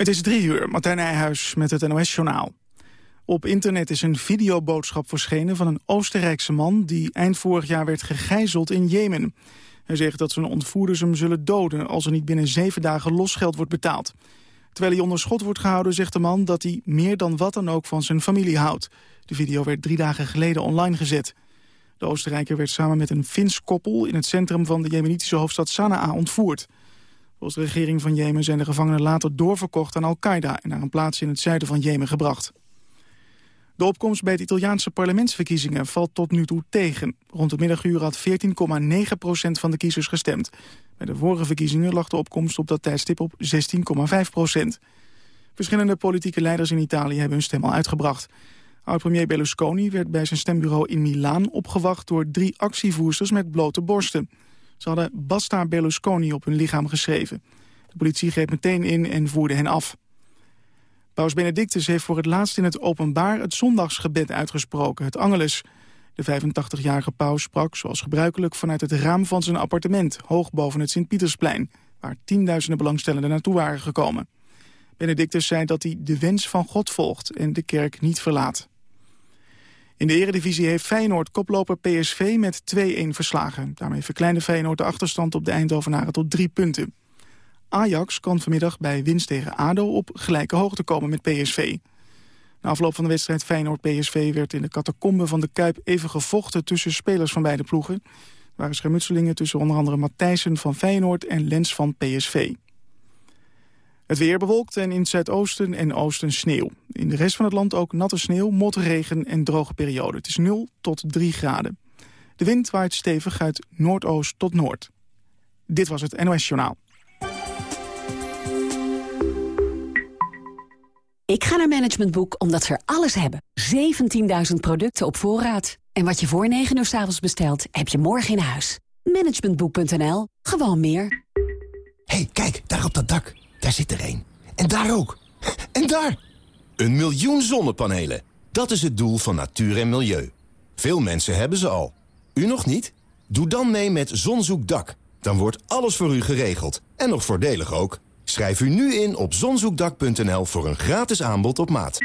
Het is drie uur, Martijn Nijhuis met het NOS-journaal. Op internet is een videoboodschap verschenen van een Oostenrijkse man... die eind vorig jaar werd gegijzeld in Jemen. Hij zegt dat zijn ontvoerders hem zullen doden... als er niet binnen zeven dagen losgeld wordt betaald. Terwijl hij onder schot wordt gehouden, zegt de man... dat hij meer dan wat dan ook van zijn familie houdt. De video werd drie dagen geleden online gezet. De Oostenrijker werd samen met een Fins koppel... in het centrum van de jemenitische hoofdstad Sanaa ontvoerd... Volgens de regering van Jemen zijn de gevangenen later doorverkocht aan Al-Qaeda... en naar een plaats in het zuiden van Jemen gebracht. De opkomst bij de Italiaanse parlementsverkiezingen valt tot nu toe tegen. Rond het middaguur had 14,9% van de kiezers gestemd. Bij de vorige verkiezingen lag de opkomst op dat tijdstip op 16,5% Verschillende politieke leiders in Italië hebben hun stem al uitgebracht. Oud-premier Berlusconi werd bij zijn stembureau in Milaan opgewacht... door drie actievoersters met blote borsten. Ze hadden Basta Berlusconi op hun lichaam geschreven. De politie greep meteen in en voerde hen af. Paus Benedictus heeft voor het laatst in het openbaar het zondagsgebed uitgesproken, het Angelus. De 85-jarige paus sprak, zoals gebruikelijk, vanuit het raam van zijn appartement, hoog boven het Sint-Pietersplein, waar tienduizenden belangstellenden naartoe waren gekomen. Benedictus zei dat hij de wens van God volgt en de kerk niet verlaat. In de eredivisie heeft Feyenoord koploper PSV met 2-1 verslagen. Daarmee verkleinde Feyenoord de achterstand op de Eindhovenaren tot drie punten. Ajax kan vanmiddag bij winst tegen ADO op gelijke hoogte komen met PSV. Na afloop van de wedstrijd Feyenoord-PSV werd in de catacombe van de Kuip even gevochten tussen spelers van beide ploegen. Er waren schermutselingen tussen onder andere Matthijssen van Feyenoord en Lens van PSV. Het weer bewolkt en in het zuidoosten en oosten sneeuw. In de rest van het land ook natte sneeuw, motregen en droge periode. Het is 0 tot 3 graden. De wind waait stevig uit noordoost tot noord. Dit was het NOS Journaal. Ik ga naar Management Boek omdat ze er alles hebben. 17.000 producten op voorraad. En wat je voor 9 uur s avonds bestelt, heb je morgen in huis. Managementboek.nl. Gewoon meer. hey, kijk, daar op dat dak. Daar zit er één. En daar ook. En daar! Een miljoen zonnepanelen. Dat is het doel van natuur en milieu. Veel mensen hebben ze al. U nog niet? Doe dan mee met Zonzoekdak. Dan wordt alles voor u geregeld. En nog voordelig ook. Schrijf u nu in op zonzoekdak.nl voor een gratis aanbod op maat.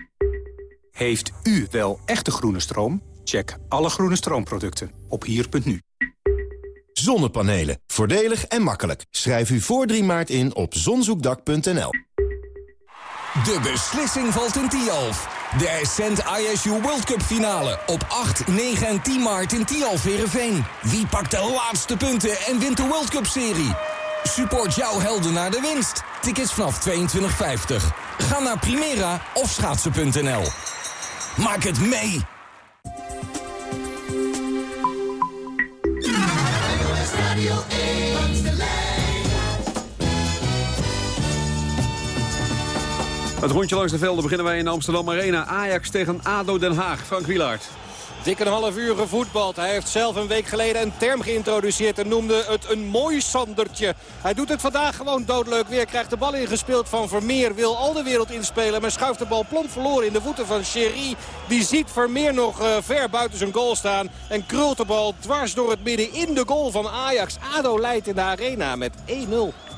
Heeft u wel echte groene stroom? Check alle groene stroomproducten op hier.nu. Zonnepanelen. Voordelig en makkelijk. Schrijf u voor 3 maart in op zonzoekdak.nl. De beslissing valt in Tialf. De Ascent ISU World Cup finale op 8, 9 en 10 maart in Tialf Heerenveen. Wie pakt de laatste punten en wint de World Cup serie? Support jouw helden naar de winst. Tickets vanaf 22,50. Ga naar Primera of schaatsen.nl. Maak het mee! Het rondje langs de velden beginnen wij in Amsterdam Arena. Ajax tegen ADO Den Haag. Frank Wielaert. Dik een half uur gevoetbald. Hij heeft zelf een week geleden een term geïntroduceerd en noemde het een mooi sandertje. Hij doet het vandaag gewoon doodleuk weer. Krijgt de bal ingespeeld van Vermeer. Wil al de wereld inspelen, maar schuift de bal plomp verloren in de voeten van Sherry. Die ziet Vermeer nog uh, ver buiten zijn goal staan. En krult de bal dwars door het midden in de goal van Ajax. ADO leidt in de arena met 1-0.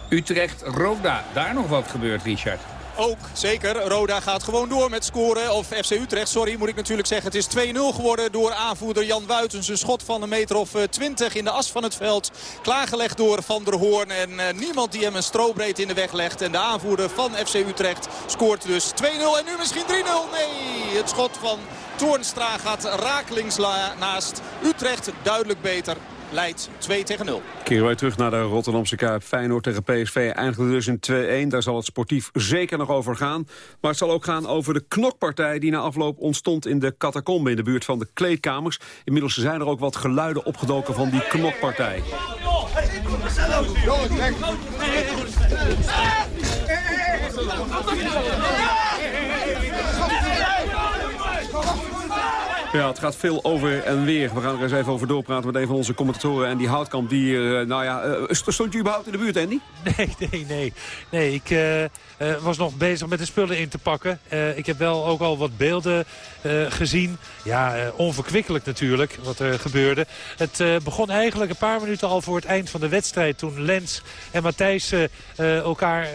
Utrecht-Roda. Daar nog wat gebeurt, Richard. Ook, zeker. Roda gaat gewoon door met scoren. Of FC Utrecht, sorry, moet ik natuurlijk zeggen. Het is 2-0 geworden door aanvoerder Jan Wuitens. Een schot van een meter of 20 in de as van het veld. Klaargelegd door Van der Hoorn. En uh, niemand die hem een strobreed in de weg legt. En de aanvoerder van FC Utrecht scoort dus 2-0. En nu misschien 3-0. Nee, het schot van Toornstra gaat rakelings naast. Utrecht duidelijk beter leidt 2 tegen 0. Keren wij terug naar de Rotterdamse Kuip. Feyenoord tegen PSV eindigde dus in 2-1. Daar zal het sportief zeker nog over gaan. Maar het zal ook gaan over de knokpartij die na afloop ontstond in de catacombe in de buurt van de kleedkamers. Inmiddels zijn er ook wat geluiden opgedoken van die knokpartij. Ja, het gaat veel over en weer. We gaan er eens even over doorpraten met een van onze commentatoren. En die houtkamp, die hier, nou ja, stond je überhaupt in de buurt, Andy? Nee, nee, nee. Nee, ik uh, was nog bezig met de spullen in te pakken. Uh, ik heb wel ook al wat beelden uh, gezien. Ja, onverkwikkelijk natuurlijk wat er gebeurde. Het begon eigenlijk een paar minuten al voor het eind van de wedstrijd. Toen Lens en Matthijs elkaar,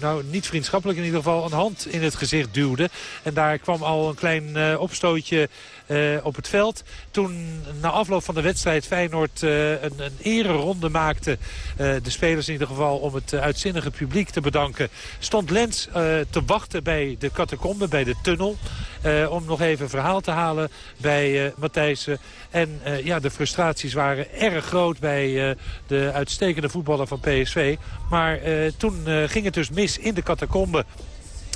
nou niet vriendschappelijk in ieder geval, een hand in het gezicht duwden. En daar kwam al een klein opstootje op het veld. Toen na afloop van de wedstrijd Feyenoord uh, een, een ereronde maakte. Uh, de spelers in ieder geval om het uitzinnige publiek te bedanken. Stond Lens te wachten bij de catacombe, bij de tunnel. om nog even verhaal te halen bij Matthijssen. En ja, de frustraties waren erg groot bij de uitstekende voetballer van PSV. Maar toen ging het dus mis in de catacombe.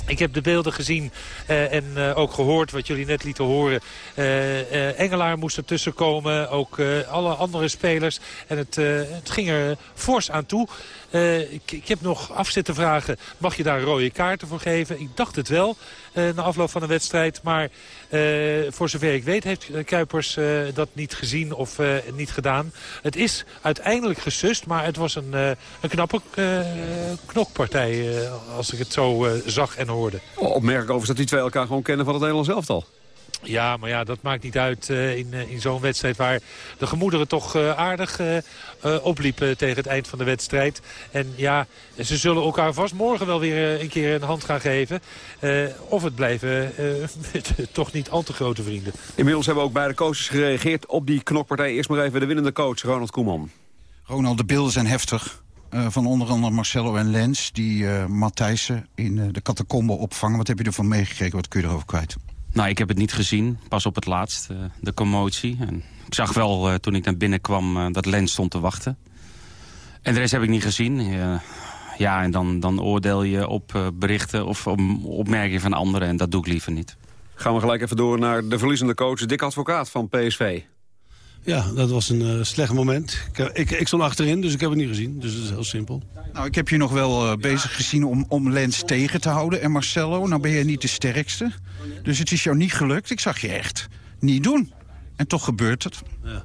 Ik heb de beelden gezien uh, en uh, ook gehoord wat jullie net lieten horen. Uh, Engelaar moest ertussen komen, ook alle andere spelers. En het, het ging er fors aan toe. Ik, ik, heb nog af vragen, mag je daar rode kaarten voor geven? Ik dacht het wel, na afloop van de wedstrijd. Maar voor zover ik weet heeft Kuipers dat niet gezien of niet gedaan. Het is uiteindelijk gesust, maar het was een, een knappe knokpartij als ik het zo zag en hoorde hoorde. Opmerkelijk overigens dat die twee elkaar gewoon kennen van het Nederlands elftal. Ja, maar ja, dat maakt niet uit uh, in, uh, in zo'n wedstrijd waar de gemoederen toch uh, aardig opliepen tegen het eind van de wedstrijd. En ja, ze zullen elkaar vast morgen wel weer een keer een hand gaan geven. of het blijven toch niet al te grote vrienden. Inmiddels hebben ook beide coaches gereageerd op die knokpartij. Eerst maar even de winnende coach, Ronald Koeman. Ronald, de beelden zijn heftig. Uh, van onder andere Marcelo en Lens... die uh, Matthijssen in uh, de catacombe opvangen. Wat heb je ervan meegekregen? Wat kun je erover kwijt? Nou, ik heb het niet gezien. Pas op het laatst, de commotie. En ik zag wel toen ik naar binnen kwam dat Lens stond te wachten. En de rest heb ik niet gezien. ja, en dan, dan oordeel je op berichten of op opmerkingen van anderen. En dat doe ik liever niet. Gaan we gelijk even door naar de verliezende coach Dick Advocaat van PSV. Ja, dat was een uh, slecht moment. Ik, ik, ik, stond achterin, dus ik heb het niet gezien. Dus het is heel simpel. Nou, ik heb je nog wel uh, bezig gezien om, om Lens tegen te houden. En Marcelo, nou ben je niet de sterkste. Dus het is jou niet gelukt. Ik zag je echt niet doen. En toch gebeurt het. Ja,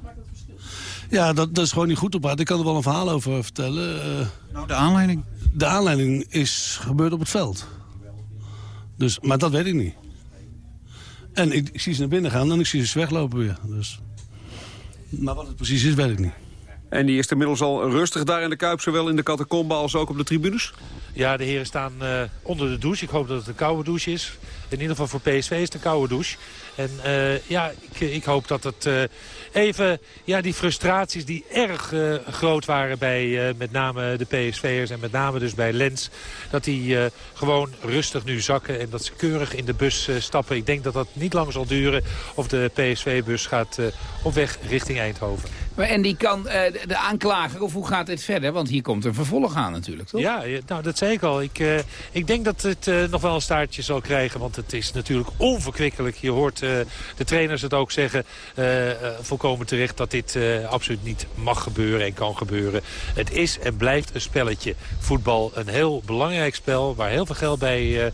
ja dat, dat is gewoon niet goed op Ik kan er wel een verhaal over vertellen. Uh, nou, de aanleiding? De aanleiding is gebeurd op het veld. Dus, maar dat weet ik niet. En ik, ik zie ze naar binnen gaan en ik zie ze weglopen weer. Dus... Maar wat het precies is, weet ik niet. En die is inmiddels al rustig daar in de Kuip, zowel in de catacombe als ook op de tribunes? Ja, de heren staan uh, onder de douche. Ik hoop dat het een koude douche is. In ieder geval voor PSV is het een koude douche. En uh, ja, ik, ik, hoop dat het even, ja, die frustraties die erg groot waren bij met name de PSV'ers en met name dus bij Lens, dat die gewoon rustig nu zakken en dat ze keurig in de bus stappen. Ik denk dat dat niet lang zal duren of de PSV-bus gaat op weg richting Eindhoven. En die kan de aanklager, of hoe gaat dit verder? Want hier komt een vervolg aan natuurlijk, toch? Ja, nou dat zei ik al. Ik, ik denk dat het nog wel een staartje zal krijgen, want het is natuurlijk onverkwikkelijk. Je hoort de trainers het ook zeggen, volkomen terecht... dat dit absoluut niet mag gebeuren en kan gebeuren. Het is en blijft een spelletje. Voetbal een heel belangrijk spel waar heel veel geld bij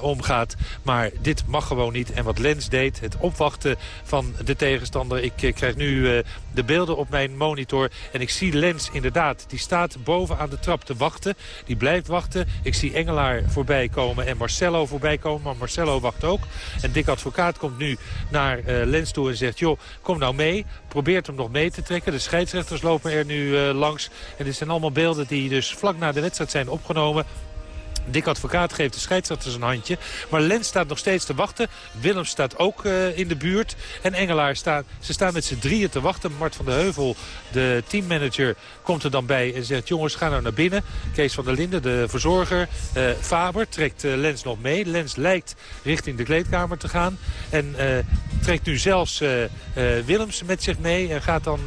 omgaat. Maar dit mag gewoon niet. En wat Lens deed, het opwachten van de tegenstander. Ik krijg nu de beelden op mijn monitor en ik zie Lens inderdaad. Die staat boven aan de trap te wachten. Die blijft wachten. Ik zie Engelaar voorbij komen en Marcelo voorbij komen. Maar Marcelo wacht ook. En Dick Advocaat komt nu naar uh, Lens toe en zegt... joh, kom nou mee. Probeert hem nog mee te trekken. De scheidsrechters lopen er nu uh, langs. En dit zijn allemaal beelden die dus vlak na de wedstrijd zijn opgenomen. Dick Advocaat geeft de scheidsrechters een handje. Maar Lens staat nog steeds te wachten. Willem staat ook uh, in de buurt. En Engelaar staat... Ze staan met z'n drieën te wachten. Mart van de Heuvel, de teammanager, komt er dan bij en zegt... jongens, ga nou naar binnen. Kees van der Linden, de verzorger. Uh, Faber trekt uh, Lens nog mee. Lens lijkt richting de kleedkamer te gaan. En trekt nu zelfs Willems met zich mee. En gaat dan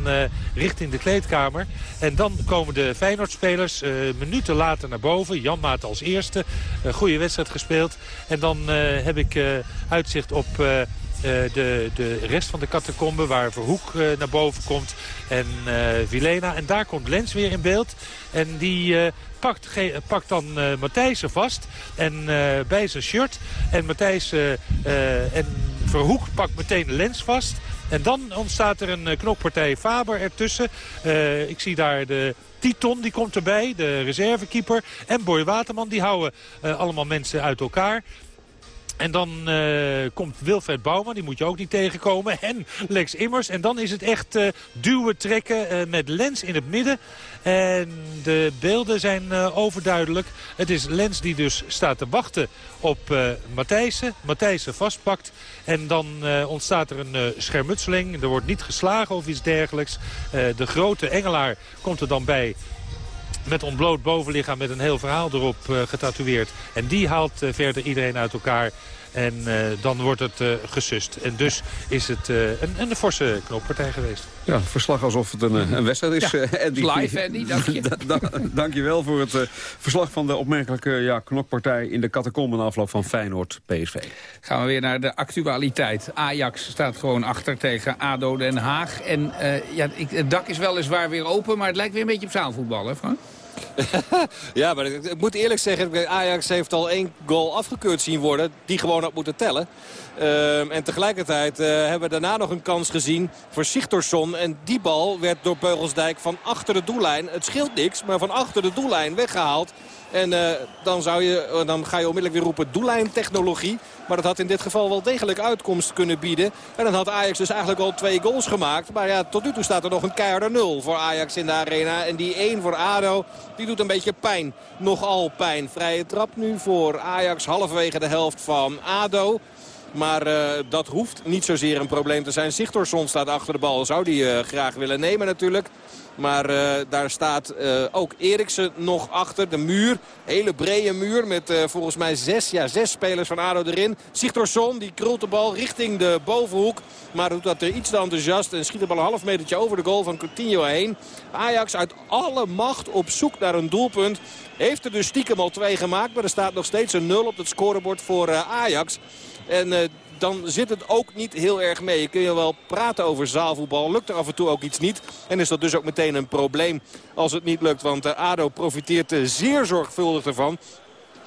richting de kleedkamer. En dan komen de Feyenoord-spelers minuten later naar boven. Jan Maat als eerste Een goede wedstrijd gespeeld. En dan eh, heb ik eh, uitzicht op... Uh, de, de rest van de catacombe waar Verhoek naar boven komt en uh, Vilena. En daar komt Lens weer in beeld. En die pakt, pakt dan Matthijsen vast en bij zijn shirt. En Matthijs en Verhoek pakt meteen Lens vast. En dan ontstaat er een knokpartij Faber ertussen. ik zie daar de Titon, die komt erbij, de reservekeeper. En Boy Waterman, die houden allemaal mensen uit elkaar. En dan uh, komt Wilfred Bouwman, die moet je ook niet tegenkomen. En Lex Immers. En dan is het echt uh, duwen, trekken uh, met Lens in het midden. En de beelden zijn overduidelijk. Het is Lens die dus staat te wachten op Matthijssen. Matthijssen vastpakt. En dan ontstaat er een schermutseling. Er wordt niet geslagen of iets dergelijks. de grote Engelaar komt er dan bij met ontbloot bovenlichaam met een heel verhaal erop uh, getatoeëerd. En die haalt uh, verder iedereen uit elkaar. En uh, dan wordt het gesust. En dus is het een, een forse knoppartij geweest. Ja, verslag alsof het een, een wedstrijd is. Ja, Andy. Live, Andy, dank je. dank je wel voor het verslag van de opmerkelijke ja, knokpartij... in de catacomben afloop van Feyenoord-PSV. Gaan we weer naar de actualiteit. Ajax staat gewoon achter tegen ADO Den Haag. En ja, ik, het dak is weliswaar weer open, maar het lijkt weer een beetje op zaalvoetbal, hè Frank? Ja, maar ik, moet eerlijk zeggen, Ajax heeft al één goal afgekeurd zien worden. Die gewoon had moeten tellen. Uh, en tegelijkertijd uh, hebben we daarna nog een kans gezien voor Sigtorsson. En die bal werd door Beugelsdijk van achter de doellijn. Het scheelt niks, maar van achter de doellijn weggehaald. En uh, dan, zou je, uh, dan ga je onmiddellijk weer roepen doellijntechnologie. Maar dat had in dit geval wel degelijk uitkomst kunnen bieden. En dan had Ajax dus eigenlijk al twee goals gemaakt. Maar ja, tot nu toe staat er nog een keiharde nul voor Ajax in de arena. En die 1 voor ADO, die doet een beetje pijn. Nogal pijn. Vrije trap nu voor Ajax halverwege de helft van ADO. Maar uh, dat hoeft niet zozeer een probleem te zijn. Sigtorsson staat achter de bal. Zou die uh, graag willen nemen natuurlijk. Maar uh, daar staat ook Eriksen nog achter. De muur, hele brede muur met volgens mij zes, ja, zes spelers van ADO erin. Sigtorsson die krult de bal richting de bovenhoek. Maar doet dat er iets te enthousiast en schiet de bal een half metertje over de goal van Coutinho heen. Ajax uit alle macht op zoek naar een doelpunt. Heeft er dus stiekem al twee gemaakt. Maar er staat nog steeds een nul op het scorebord voor Ajax. En dan zit het ook niet heel erg mee. Je kun je wel praten over zaalvoetbal. Lukt er af en toe ook iets niet. En is dat dus ook meteen een probleem als het niet lukt. Want ADO profiteert zeer zorgvuldig ervan.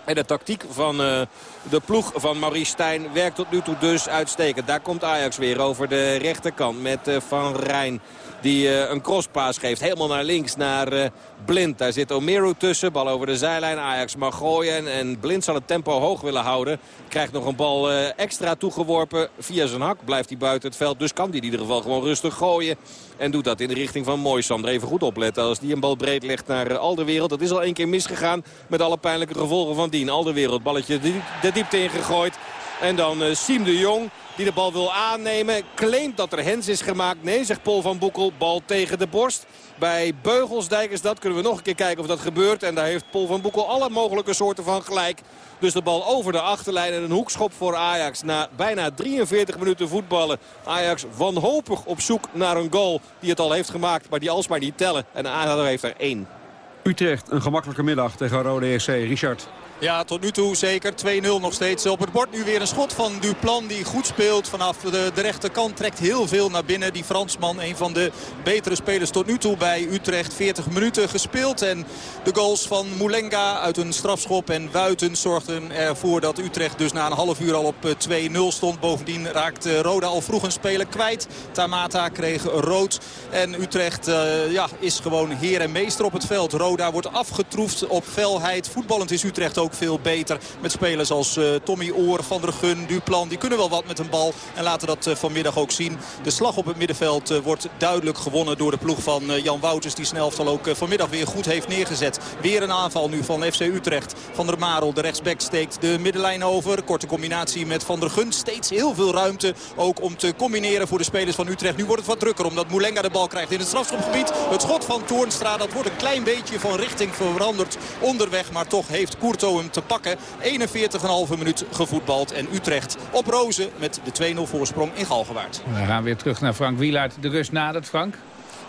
En de tactiek van de ploeg van Maurice Stijn werkt tot nu toe dus uitstekend. Daar komt Ajax weer over de rechterkant met uh, Van Rijn. Die uh, een crosspaas geeft. Helemaal naar links, naar uh, Blind. Daar zit Omero tussen. Bal over de zijlijn. Ajax mag gooien. En Blind zal het tempo hoog willen houden. Krijgt nog een bal uh, extra toegeworpen. Via zijn hak blijft hij buiten het veld. Dus kan hij in ieder geval gewoon rustig gooien. En doet dat in de richting van Moisander. Even goed opletten als die een bal breed legt naar Alderwereld. Dat is al één keer misgegaan met alle pijnlijke gevolgen van dien. Alderwereld balletje de diepte ingegooid. En dan Siem de Jong die de bal wil aannemen. Claimt dat er hens is gemaakt. Nee, zegt Paul van Boekel. Bal tegen de borst. Bij Beugelsdijk is dat. Kunnen we nog een keer kijken of dat gebeurt. En daar heeft Paul van Boekel alle mogelijke soorten van gelijk. Dus de bal over de achterlijn en een hoekschop voor Ajax. Na bijna 43 minuten voetballen. Ajax wanhopig op zoek naar een goal die het al heeft gemaakt. Maar die alsmaar niet tellen. En ADO heeft er één. Utrecht, een gemakkelijke middag tegen Rode EC. Richard. Ja, tot nu toe zeker 2-0 nog steeds. Op het bord nu weer een schot van Duplan die goed speelt. Vanaf de, rechterkant trekt heel veel naar binnen. Die Fransman, een van de betere spelers tot nu toe bij Utrecht. 40 minuten gespeeld. En de goals van Moulenga uit een strafschop en Wuiten zorgden ervoor dat Utrecht dus na een half uur al op 2-0 stond. Bovendien raakte Roda al vroeg een speler kwijt. Tamata kreeg rood. En Utrecht uh, ja, is gewoon heer en meester op het veld. Roda wordt afgetroefd op felheid. Voetballend is Utrecht ook veel beter. Met spelers als uh, Tommy Oor, Van der Gun, Duplan. Die kunnen wel wat met een bal. En laten dat uh, vanmiddag ook zien. De slag op het middenveld uh, wordt duidelijk gewonnen door de ploeg van Jan Wouters. Die snelftal ook vanmiddag weer goed heeft neergezet. Weer een aanval nu van FC Utrecht. Van der Marel, de rechtsback, steekt de middenlijn over. Korte combinatie met Van der Gun. Steeds heel veel ruimte ook om te combineren voor de spelers van Utrecht. Nu wordt het wat drukker omdat Moulenga de bal krijgt in het strafschopgebied. Het schot van Toornstra, dat wordt een klein beetje van richting veranderd onderweg. Maar toch heeft Courto hem te pakken. 41,5 minuut gevoetbald. En Utrecht op rozen met de 2-0 voorsprong in Galgenwaard. We gaan weer terug naar Frank Wielaert. De rust nadert, Frank.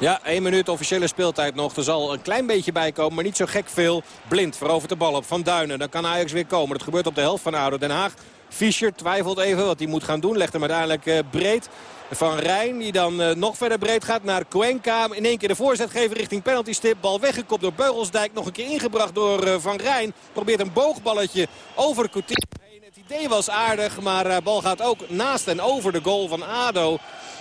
Ja, één minuut officiële speeltijd nog. Er zal een klein beetje bij komen, maar niet zo gek veel. Blind verovert de bal op Van Duinen. Dan kan Ajax weer komen. Dat gebeurt op de helft van ADO Den Haag. Fischer twijfelt even wat hij moet gaan doen. Legt hem uiteindelijk uh, breed. Van Rijn die dan uh, nog verder breed gaat naar Cuenca. In één keer de voorzet geven richting penaltystip. Bal weggekopt door Beugelsdijk. Nog een keer ingebracht door uh, Van Rijn. Probeert een boogballetje over Coutinho idee was aardig, maar de bal gaat ook naast en over de goal van ADO.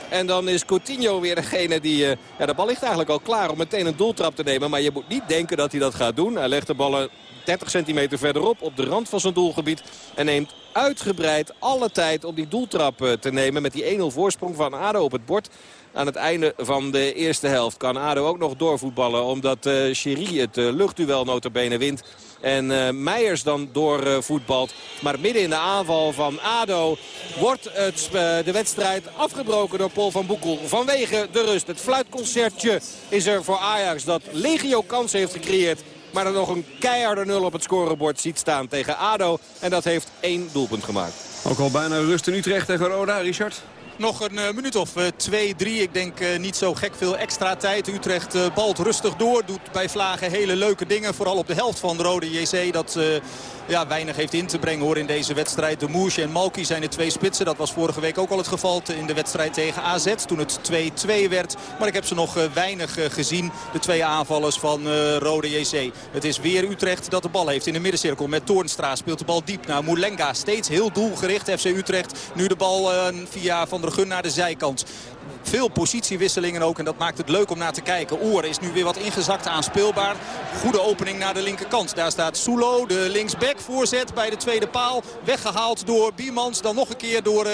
En dan is Coutinho weer degene die... ja, de bal ligt eigenlijk al klaar om meteen een doeltrap te nemen. Maar je moet niet denken dat hij dat gaat doen. Hij legt de ballen 30 centimeter verderop op de rand van zijn doelgebied. En neemt uitgebreid alle tijd om die doeltrap te nemen. Met die 1-0 voorsprong van ADO op het bord. Aan het einde van de eerste helft kan ADO ook nog doorvoetballen. Omdat uh, Chiri het uh, luchtduel notabene wint. En uh, Meijers dan doorvoetbalt. maar midden in de aanval van ADO wordt het, de wedstrijd afgebroken door Paul van Boekel. Vanwege de rust. Het fluitconcertje is er voor Ajax dat legio kansen heeft gecreëerd. Maar er nog een keiharde nul op het scorebord ziet staan tegen ADO. En dat heeft één doelpunt gemaakt. Ook al bijna rust in Utrecht tegen Roda, Richard? Nog een uh, minuut of 2-3. Uh, Ik denk uh, niet zo gek veel extra tijd. Utrecht balt rustig door. Doet bij Vlagen hele leuke dingen. Vooral op de helft van de Rode JC. Dat ja, weinig heeft in te brengen hoor in deze wedstrijd. De Moesje en Malki zijn de twee spitsen. Dat was vorige week ook al het geval in de wedstrijd tegen AZ. Toen het 2-2 werd. Maar ik heb ze nog weinig gezien. De twee aanvallers van Rode JC. Het is weer Utrecht dat de bal heeft in de middencirkel. Met Toornstra speelt de bal diep naar Moulenga. Steeds heel doelgericht FC Utrecht. Nu de bal via Van der Gun naar de zijkant. Veel positiewisselingen ook en dat maakt het leuk om naar te kijken. Oor is nu weer wat ingezakt aanspeelbaar. Goede opening naar de linkerkant. Daar staat Sulo, de linksback, voorzet bij de tweede paal. Weggehaald door Biemans, dan nog een keer door uh,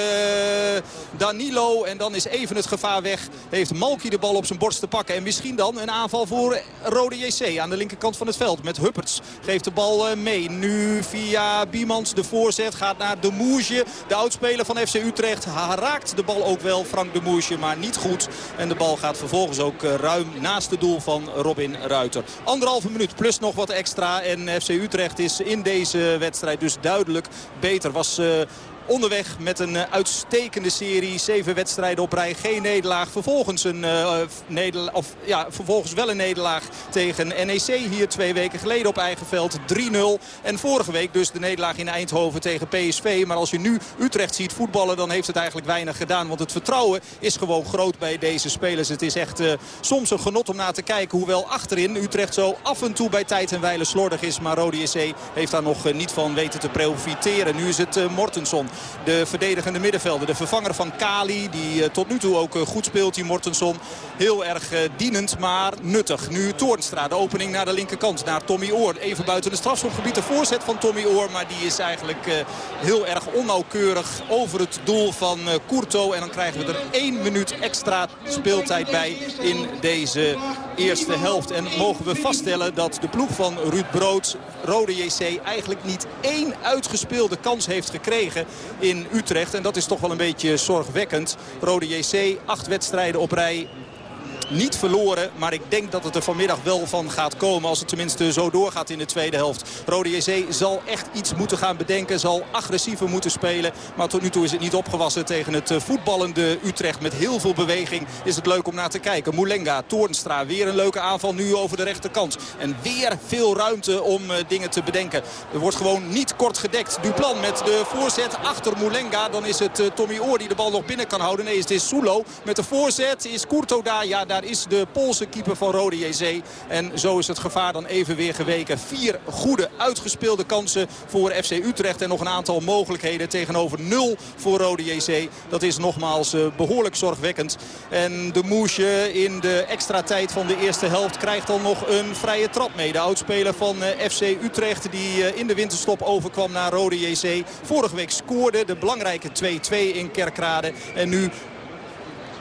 Danilo. En dan is even het gevaar weg. Heeft Malki de bal op zijn borst te pakken. En misschien dan een aanval voor Rode JC aan de linkerkant van het veld. Met Hupperts geeft de bal uh, mee. Nu via Biemans de voorzet gaat naar de Moesje. De oudspeler van FC Utrecht raakt de bal ook wel, Frank de Moesje. Maar niet goed. En de bal gaat vervolgens ook ruim naast het doel van Robin Ruiter. Anderhalve minuut plus nog wat extra. En FC Utrecht is in deze wedstrijd dus duidelijk beter. Was... Uh, onderweg met een uitstekende serie. Zeven wedstrijden op rij, geen nederlaag. Vervolgens, een, uh, of, ja, vervolgens wel een nederlaag tegen NEC hier twee weken geleden op eigen veld. 3-0. En vorige week dus de nederlaag in Eindhoven tegen PSV. Maar als je nu Utrecht ziet voetballen, dan heeft het eigenlijk weinig gedaan. Want het vertrouwen is gewoon groot bij deze spelers. Het is echt uh, soms een genot om naar te kijken. Hoewel achterin Utrecht zo af en toe bij tijd en wijle slordig is. Maar Rode JC heeft daar nog uh, niet van weten te profiteren. Nu is het Mortensson. De verdedigende middenvelder. De vervanger van Kali. Die uh, tot nu toe ook uh, goed speelt. Die Mortensson. Heel erg uh, dienend. Maar nuttig. Nu Toornstra. De opening naar de linkerkant. Naar Tommy Oor. Even buiten de strafschopgebied. De voorzet van Tommy Oor. Maar die is eigenlijk heel erg onnauwkeurig over het doel van Courto. En dan krijgen we er één minuut extra speeltijd bij in deze eerste helft. En mogen we vaststellen dat de ploeg van Ruud Brood, Rode JC, eigenlijk niet één uitgespeelde kans heeft gekregen in Utrecht. En dat is toch wel een beetje zorgwekkend. Rode JC, acht wedstrijden op rij niet verloren. Maar ik denk dat het er vanmiddag wel van gaat komen. Als het tenminste zo doorgaat in de tweede helft. Rode JC zal echt iets moeten gaan bedenken. Zal agressiever moeten spelen. Maar tot nu toe is het niet opgewassen tegen het eh, voetballende Utrecht. Met heel veel beweging is het leuk om naar te kijken. Moulenga, Toornstra. Weer een leuke aanval nu over de rechterkant. En weer veel ruimte om uh, dingen te bedenken. Er wordt gewoon niet kort gedekt. Duplan met de voorzet achter Moulenga. Dan is het uh, Tommy Oor die de bal nog binnen kan houden. Nee, het is Sulo met de voorzet. Is Courto daar? Ja, daar daar is de Poolse keeper van Rode JC. En zo is het gevaar dan even weer geweken. Vier goede uitgespeelde kansen voor FC Utrecht. En nog een aantal mogelijkheden tegenover nul voor Rode JC. Dat is nogmaals uh, behoorlijk zorgwekkend. En de Moesje in de extra tijd van de eerste helft krijgt dan nog een vrije trap mee. De oudspeler van uh, FC Utrecht die uh, in de winterstop overkwam naar Rode JC. Vorige week scoorde de belangrijke 2-2 in Kerkrade. En nu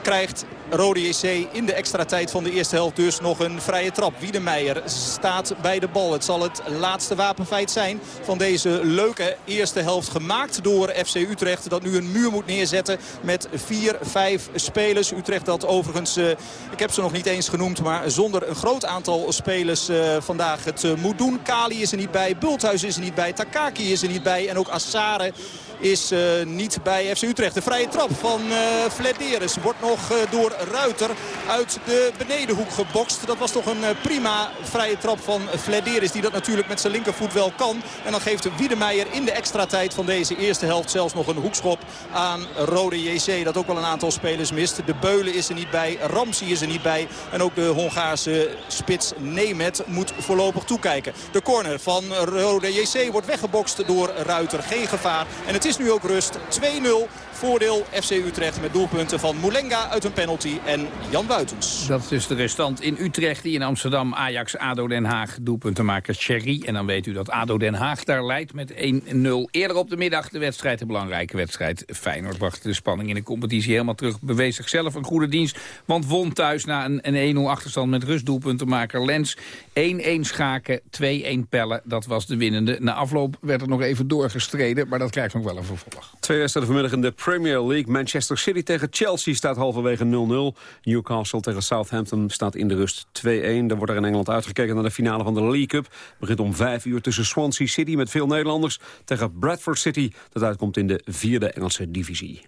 krijgt Rode JC in de extra tijd van de eerste helft dus nog een vrije trap. Wiedemeijer staat bij de bal. Het zal het laatste wapenfeit zijn van deze leuke eerste helft. Gemaakt door FC Utrecht dat nu een muur moet neerzetten met vier, vijf spelers. Utrecht dat overigens, uh, ik heb ze nog niet eens genoemd, maar zonder een groot aantal spelers uh, vandaag het uh, moet doen. Kali is er niet bij, Bulthuis is er niet bij, Takaki is er niet bij en ook Assare is uh, niet bij FC Utrecht. De vrije trap van uh, Flederis wordt nog uh, door Ruiter uit de benedenhoek gebokst. Dat was toch een prima vrije trap van Flederis. Die dat natuurlijk met zijn linkervoet wel kan. En dan geeft Wiedemeijer in de extra tijd van deze eerste helft zelfs nog een hoekschop aan Rode JC. Dat ook wel een aantal spelers mist. De Beulen is er niet bij. Ramsey is er niet bij. En ook de Hongaarse spits Nemet moet voorlopig toekijken. De corner van Rode JC wordt weggebokst door Ruiter. Geen gevaar. En het is nu ook rust. 2-0 Voordeel FC Utrecht met doelpunten van Moulenga uit een penalty en Jan Buitens. Dat is dus de restant in Utrecht die in Amsterdam Ajax ADO Den Haag doelpuntenmaker Cherry. En dan weet u dat ADO Den Haag daar leidt met 1-0. Eerder op de middag de wedstrijd, de belangrijke wedstrijd. Feyenoord wacht de spanning in de competitie helemaal terug. Bewees zichzelf een goede dienst, want won thuis na een 1-0 achterstand met rustdoelpuntenmaker Lens. 1-1 schaken, 2-1 pellen, dat was de winnende. Na afloop werd er nog even doorgestreden, maar dat krijgt nog wel een vervolg. Twee wedstrijden vanmiddag in de Premier League. Manchester City tegen Chelsea staat halverwege 0-0. Newcastle tegen Southampton staat in de rust 2-1. Dan wordt er in Engeland uitgekeken naar de finale van de League Cup. Begint om 5 uur tussen Swansea City met veel Nederlanders... tegen Bradford City, dat uitkomt in de vierde Engelse divisie.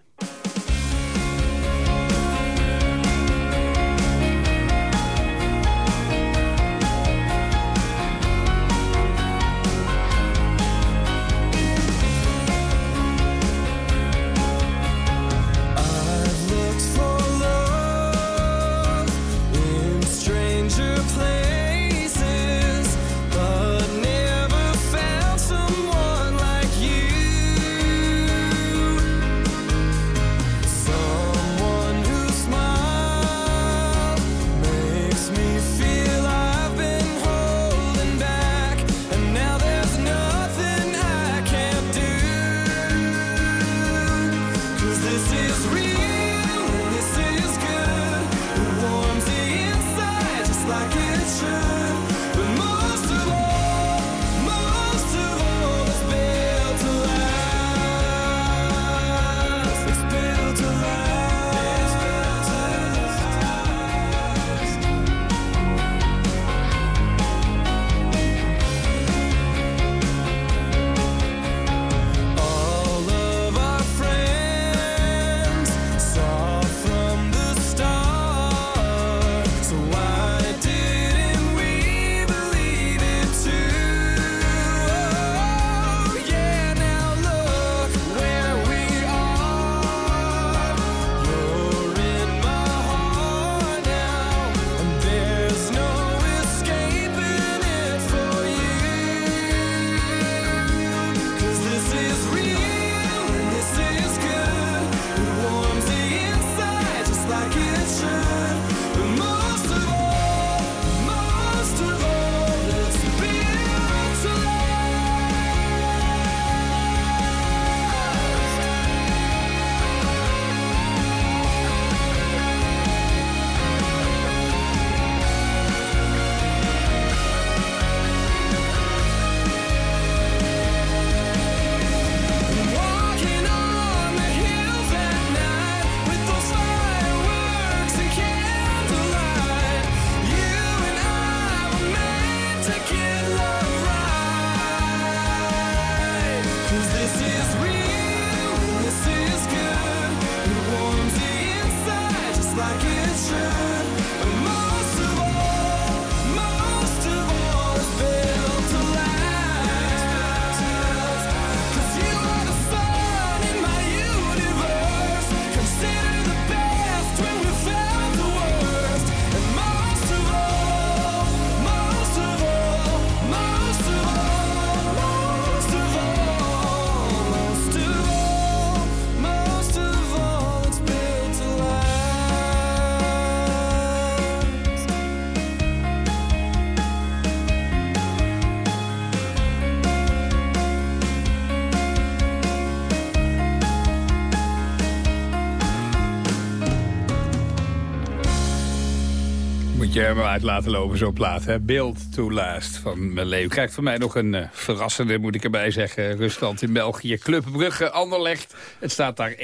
Hem uit laten lopen zo plaat. Hè? Build to last van Leeuw. Krijgt van mij nog een uh, verrassende, moet ik erbij zeggen. Ruststand in België. Club Brugge, Anderlecht. Het staat daar 1-0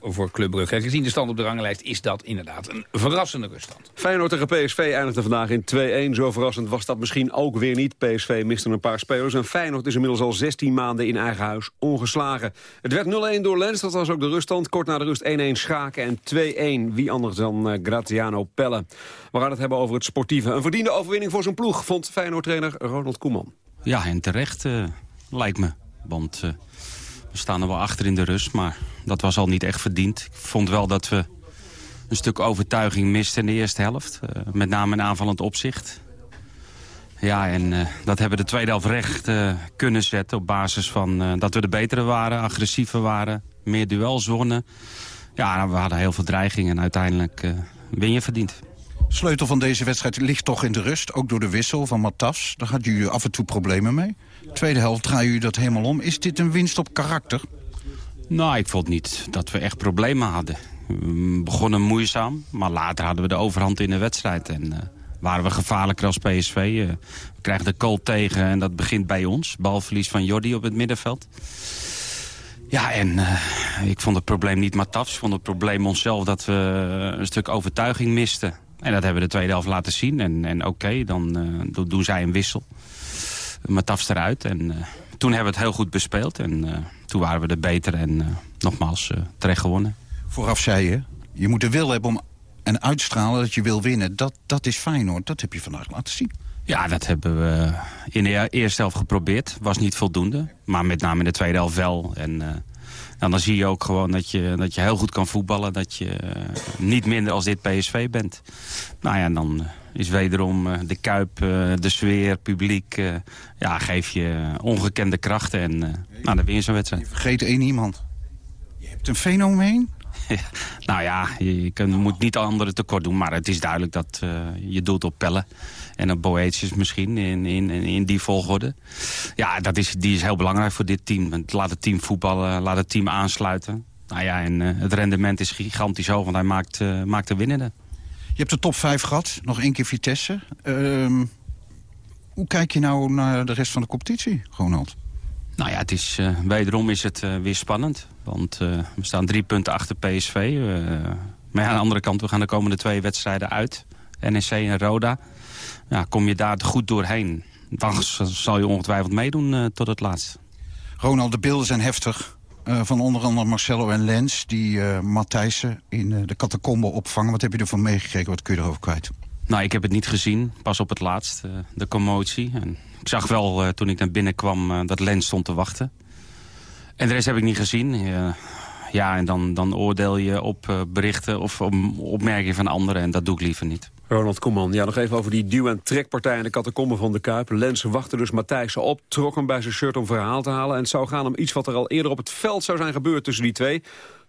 voor Club Brugge. En gezien de stand op de ranglijst is dat inderdaad een verrassende ruststand. Feyenoord tegen PSV eindigde vandaag in 2-1. Zo verrassend was dat misschien ook weer niet. PSV miste een paar spelers. En Feyenoord is inmiddels al 16 maanden in eigen huis ongeslagen. Het werd 0-1 door Lens, dat was ook de ruststand. Kort na de rust 1-1 Schaken en 2-1. Wie anders dan uh, Graziano Pelle. We gaan het hebben over het sportieve. Een verdiende overwinning voor zijn ploeg, vond Feyenoord-trainer Ronald Koeman. Ja, en terecht uh, lijkt me. Want uh, we staan er wel achter in de rust, maar dat was al niet echt verdiend. Ik vond wel dat we een stuk overtuiging misten in de eerste helft. Uh, met name in aanvallend opzicht. Ja, en dat hebben we de tweede helft recht kunnen zetten... op basis van dat we de betere waren, agressiever waren... meer duels wonnen. Ja, we hadden heel veel dreigingen en uiteindelijk win je verdiend sleutel van deze wedstrijd ligt toch in de rust. Ook door de wissel van Matas. Daar had u af en toe problemen mee. Tweede helft draai u dat helemaal om. Is dit een winst op karakter? Nou, ik vond niet dat we echt problemen hadden. We begonnen moeizaam, maar later hadden we de overhand in de wedstrijd. En uh, waren we gevaarlijker als PSV. Uh, we krijgen de kool tegen en dat begint bij ons. Balverlies van Jordi op het middenveld. Ja, en uh, ik vond het probleem niet Matafs. Ik vond het probleem onszelf dat we een stuk overtuiging misten. En dat hebben we de tweede helft laten zien. En, en oké, dan uh, doen zij een wissel. Matafs eruit. En uh, toen hebben we het heel goed bespeeld. En uh, toen waren we er beter en nogmaals terecht gewonnen. Vooraf zei je, je moet de wil hebben om en uitstralen dat je wil winnen. Dat, dat is fijn hoor, dat heb je vandaag laten zien. Ja, dat hebben we in de eerste helft geprobeerd. Was niet voldoende, maar met name in de tweede helft wel. En dan zie je ook gewoon dat je, dat je heel goed kan voetballen. Dat je uh, niet minder als dit PSV bent. Nou ja, dan uh, is wederom uh, de Kuip, de sfeer, publiek... ja, geef je ongekende krachten en nou, dan win je zo'n wedstrijd. Vergeet één iemand. Je hebt een fenomeen. nou ja, je, moet niet anderen tekort doen. Maar het is duidelijk dat je doet op pellen. En op Boetius misschien, in, in, in die volgorde. Ja, dat is, die is heel belangrijk voor dit team. Laat het team voetballen, laat het team aansluiten. Nou ja, en uh, het rendement is gigantisch hoog, want hij maakt, uh, maakt de winnende. Je hebt de top 5 gehad, nog één keer Vitesse. Uh, hoe kijk je nou naar de rest van de competitie, Ronald? Nou ja, het is, uh, wederom is het uh, weer spannend. Want uh, we staan drie punten achter PSV. maar ja, aan de andere kant, we gaan de komende twee wedstrijden uit. NEC en Roda ja, kom je daar goed doorheen. Dan zal je ongetwijfeld meedoen tot het laatst. Ronald, de beelden zijn heftig. Van onder andere Marcelo en Lens, die Matthijssen in de catacombe opvangen. Wat heb je ervan meegekregen? Wat kun je erover kwijt? Nou, ik heb het niet gezien. Pas op het laatst, de commotie. En ik zag wel toen ik naar binnen kwam dat Lens stond te wachten. En de rest heb ik niet gezien. ja, en dan, dan oordeel je op berichten of op opmerkingen van anderen. En dat doe ik liever niet. Ronald Koeman, ja, nog even over die duw- en trekpartij in de catacombe van de Kuip. Lens wachtte dus Matthijssen op, trok hem bij zijn shirt om verhaal te halen. En het zou gaan om iets wat er al eerder op het veld zou zijn gebeurd tussen die twee.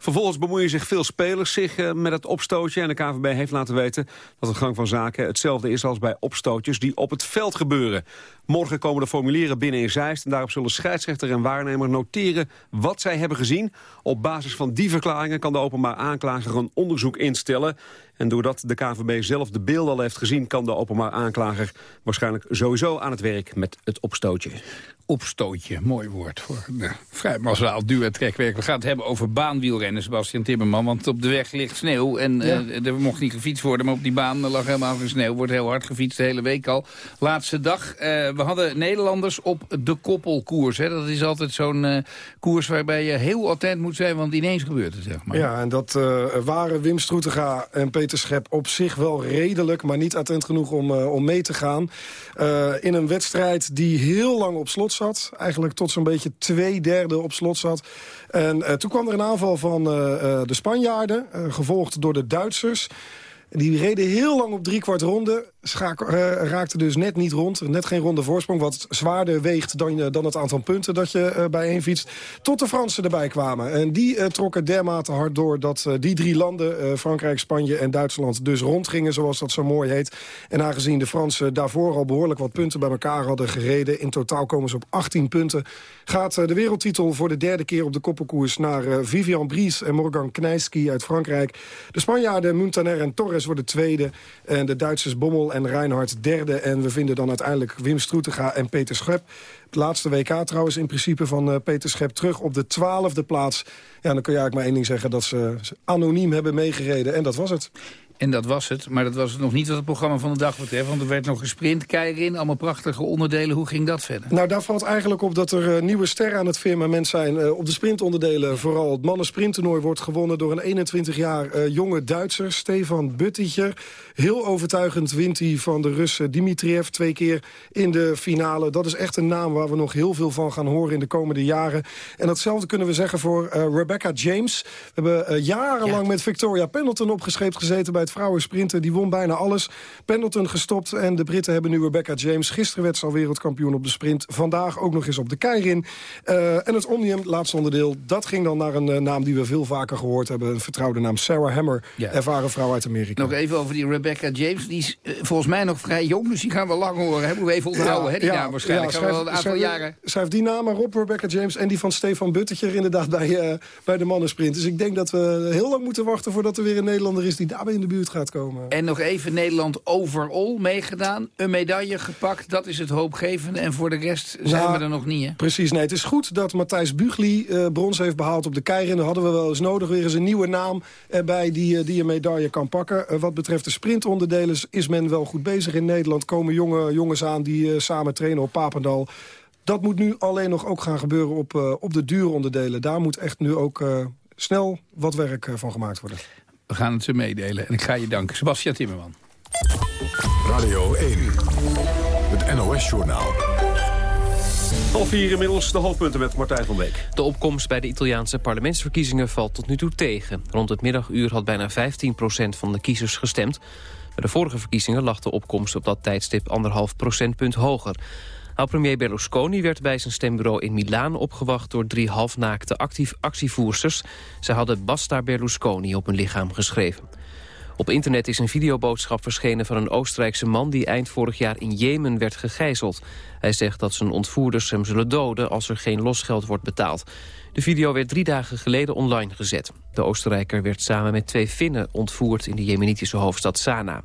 Vervolgens bemoeien zich veel spelers zich uh, met het opstootje. En de KVB heeft laten weten dat het gang van zaken hetzelfde is als bij opstootjes die op het veld gebeuren. Morgen komen de formulieren binnen in Zeist. En daarop zullen scheidsrechter en waarnemer noteren wat zij hebben gezien. Op basis van die verklaringen kan de openbaar aanklager een onderzoek instellen. En doordat de KVB zelf de beelden al heeft gezien... kan de openbaar aanklager waarschijnlijk sowieso aan het werk met het opstootje opstootje. Mooi woord voor de vrij massaal en trekwerk. We gaan het hebben over baanwielrennen, Sebastian Timmerman. Want op de weg ligt sneeuw en uh, er mocht niet gefietst worden. Maar op die baan lag helemaal geen sneeuw. Wordt heel hard gefietst de hele week al. Laatste dag. Uh, we hadden Nederlanders op de koppelkoers. Hè. Dat is altijd zo'n uh, koers waarbij je heel attent moet zijn. Want ineens gebeurt het, zeg maar. Ja, en dat waren Wim Stroetega en Peter Schep op zich wel redelijk. Maar niet attent genoeg om, om mee te gaan. in een wedstrijd die heel lang op slot zat. Eigenlijk tot zo'n beetje twee derde op slot zat. En uh, toen kwam er een aanval van uh, uh, de Spanjaarden, gevolgd door de Duitsers. Die reden heel lang op drie kwart ronde. Schaak, uh, raakte dus net niet rond. Net geen ronde voorsprong, wat zwaarder weegt dan, dan het aantal punten dat je uh, bijeen fietst. Tot de Fransen erbij kwamen. En die trokken dermate hard door dat die drie landen, Frankrijk, Spanje en Duitsland, dus rondgingen, zoals dat zo mooi heet. En aangezien de Fransen daarvoor al behoorlijk wat punten bij elkaar hadden gereden, in totaal komen ze op 18 punten, gaat de wereldtitel voor de derde keer op de koppelkoers naar Vivian Bries en Morgan Knijski uit Frankrijk. De Spanjaarden Muntaner en Torres worden tweede en de Duitsers Bommel En Reinhard derde. En we vinden dan uiteindelijk Wim Stroetega en Peter Schep. Het laatste WK trouwens in principe van uh, Peter Schep terug op de twaalfde plaats. Ja, dan kun je eigenlijk maar één ding zeggen dat ze anoniem hebben meegereden. En dat was het. En dat was het. Maar dat was het nog niet wat het programma van de dag betreft. Want er werd nog gesprint, in, allemaal prachtige onderdelen. Hoe ging dat verder? Nou, daar valt eigenlijk op dat er uh, nieuwe sterren aan het firmament zijn. Uh, op de sprintonderdelen vooral. Het mannensprinttoernooi wordt gewonnen door een 21 jaar uh, jonge Duitser, Stefan Buttiger. Heel overtuigend wint hij van de Russen Dimitriev twee keer in de finale. Dat is echt een naam waar we nog heel veel van gaan horen in de komende jaren. En datzelfde kunnen we zeggen voor Rebecca James. We hebben jarenlang met Victoria Pendleton opgescheept gezeten bij het vrouwensprinten. Die won bijna alles. Pendleton gestopt en de Britten hebben nu Rebecca James. Gisteren werd ze al wereldkampioen op de sprint. Vandaag ook nog eens op de keirin. Uh, en het Omnium, laatste onderdeel, dat ging dan naar een uh, naam die we veel vaker gehoord hebben. Een vertrouwde naam, Sarah Hammer, ja. ervaren vrouw uit Amerika. Nog even over die Rebecca James. Die is uh, volgens mij nog vrij jong, dus die gaan we lang horen. Hè? Moeten we even onthouden, ja, hè, die ja, naam waarschijnlijk. Ja, schrijf, wel een aantal schrijf, jaren. Schrijf die naam maar op, Rebecca James. En die van Stefan Buttiger inderdaad bij, bij de mannensprint. Dus ik denk dat we heel lang moeten wachten voordat er weer een Nederlander is die daarbij in de buurt gaat komen. En nog even Nederland overall meegedaan. Een medaille gepakt, dat is het hoopgevende. En voor de rest zijn nou, we er nog niet, hè? Precies, nee. Het is goed dat Matthijs Bugli uh, brons heeft behaald op de keirin. Dan hadden we wel eens nodig. Weer eens een nieuwe naam erbij die, uh, die een medaille kan pakken. Uh, wat betreft de sprintonderdelen is men wel goed bezig in Nederland. Komen jonge jongens aan die samen trainen op Papendal. Dat moet nu alleen nog ook gaan gebeuren op, op de duuronderdelen. Daar moet echt nu ook snel wat werk van gemaakt worden. We gaan het ze meedelen. En ik ga je danken. Sebastian Timmerman. Radio 1. Het NOS-journaal. Half vier inmiddels de hoofdpunten met Martijn van Beek. De opkomst bij de Italiaanse parlementsverkiezingen valt tot nu toe tegen. Rond het middaguur had bijna 15% van de kiezers gestemd. Bij de vorige verkiezingen lag de opkomst op dat tijdstip anderhalf procentpunt hoger. Oud-premier Berlusconi werd bij zijn stembureau in Milaan opgewacht... door drie halfnaakte actievoersters. Ze hadden Basta Berlusconi op hun lichaam geschreven. Op internet is een videoboodschap verschenen van een Oostenrijkse man... die eind vorig jaar in Jemen werd gegijzeld. Hij zegt dat zijn ontvoerders hem zullen doden als er geen losgeld wordt betaald. De video werd drie dagen geleden online gezet. De Oostenrijker werd samen met twee Finnen ontvoerd in de jemenitische hoofdstad Sanaa.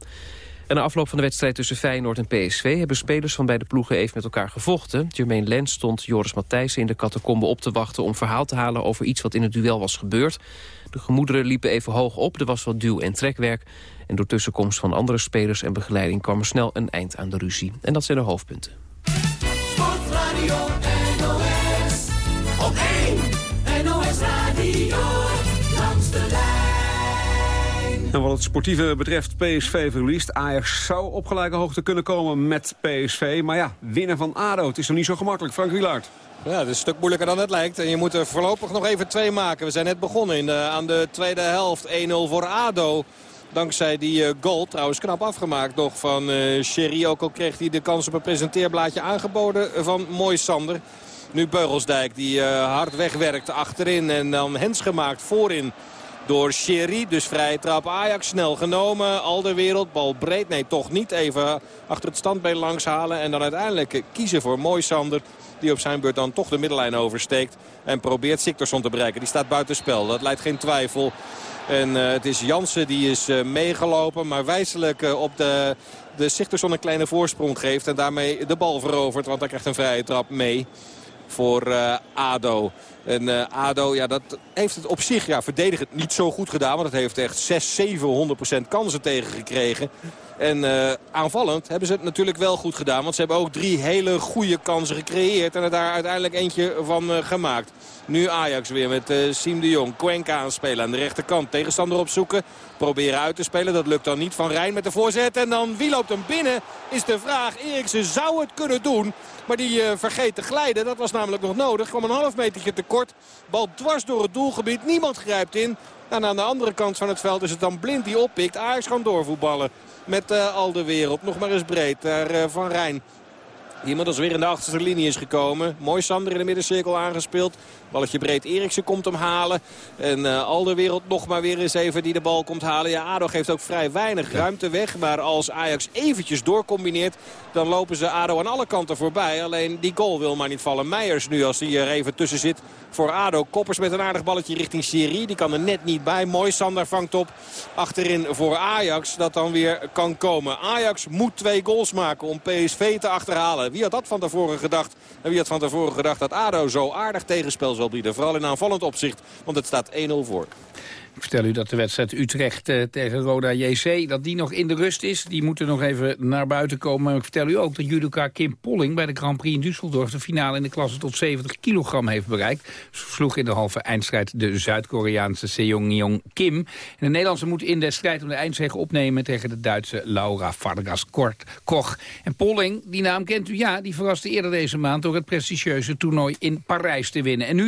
En na afloop van de wedstrijd tussen Feyenoord en PSV... hebben spelers van beide ploegen even met elkaar gevochten. Jermaine Lens stond Joris Matthijssen in de catacombe op te wachten... om verhaal te halen over iets wat in het duel was gebeurd. De gemoederen liepen even hoog op, er was wat duw- en trekwerk. En door tussenkomst van andere spelers en begeleiding... kwam er snel een eind aan de ruzie. En dat zijn de hoofdpunten. En wat het sportieve betreft, PSV verliest. Ajax zou op gelijke hoogte kunnen komen met PSV. Maar ja, winnen van ADO, het is nog niet zo gemakkelijk. Frank Wielaert. Ja, het is een stuk moeilijker dan het lijkt. En je moet er voorlopig nog even twee maken. We zijn net begonnen in aan de tweede helft. 1-0 voor ADO. Dankzij die uh, goal, trouwens knap afgemaakt nog van Sherry. Ook al kreeg hij de kans op een presenteerblaadje aangeboden van Mooi Sander. Nu Beugelsdijk die hard wegwerkt achterin en dan hens gemaakt voorin door Sherry. Dus vrije trap Ajax snel genomen. Alderwereld, bal breed. Nee, toch niet. Even achter het standbeen langs halen. En dan uiteindelijk kiezen voor Moisander. Die op zijn beurt dan toch de middellijn oversteekt. En probeert Siktorsson te bereiken. Die staat buitenspel. Dat leidt geen twijfel. En uh, het is Jansen die is uh, meegelopen. Maar wijselijk uh, op de, de een kleine voorsprong geeft. En daarmee de bal verovert. Want hij krijgt een vrije trap mee voor uh, ADO. En uh, ADO, ja, dat heeft het op zich ja, verdedigend niet zo goed gedaan. Want het heeft echt 6, 700 procent kansen tegengekregen. En uh, aanvallend hebben ze het natuurlijk wel goed gedaan. Want ze hebben ook drie hele goede kansen gecreëerd. En er daar uiteindelijk eentje van gemaakt. Nu Ajax weer met uh, Siem de Jong. Cuenca aanspelen aan de rechterkant. Tegenstander opzoeken. Proberen uit te spelen. Dat lukt dan niet. Van Rijn met de voorzet. En dan wie loopt hem binnen is de vraag. Eriksen zou het kunnen doen. Maar die uh, vergeet te glijden. Dat was namelijk nog nodig. Kwam een half metertje tekort. Bal dwars door het doelgebied. Niemand grijpt in. En aan de andere kant van het veld is het dan blind die oppikt. Ajax kan doorvoetballen met uh, al de wereld. Nog maar eens breed. Daar Van Rijn Die inmiddels weer in de achterste linie is gekomen. Mooi Sander in de middencirkel aangespeeld. Balletje breed Eriksen komt hem halen. En uh, Alderwereld nog maar weer eens even die de bal komt halen. Ja, ADO geeft ook vrij weinig ruimte weg. Maar als Ajax eventjes doorcombineert... dan lopen ze ADO aan alle kanten voorbij. Alleen die goal wil maar niet vallen. Meijers nu als hij er even tussen zit voor ADO. Koppers met een aardig balletje richting Siri. Die kan er net niet bij. Mooi Sander vangt op achterin voor Ajax. Dat dan weer kan komen. Ajax moet twee goals maken om PSV te achterhalen. Wie had dat van tevoren gedacht? En wie had van tevoren gedacht dat ADO zo aardig tegenspel Vooral in aanvallend opzicht, want het staat 1-0 voor. Ik vertel u dat de wedstrijd Utrecht eh, tegen Roda JC... dat die nog in de rust is. Die moeten nog even naar buiten komen. Maar ik vertel u ook dat judoka Kim Polling... bij de Grand Prix in Düsseldorf de finale in de klasse tot 70 kilogram heeft bereikt. Ze versloeg in de halve eindstrijd de Zuid-Koreaanse Seong-Yong Kim. En de Nederlandse moet in de strijd om de eindzege opnemen... tegen de Duitse Laura Vargas Koch. En Polling, die naam kent u, ja, die verraste eerder deze maand... door het prestigieuze toernooi in Parijs te winnen. En nu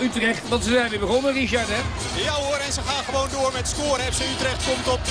Utrecht, want ze zijn weer begonnen, Richard, hè? Ja hoor, en ze gaan gewoon door met scoren. FC Utrecht komt op 3-0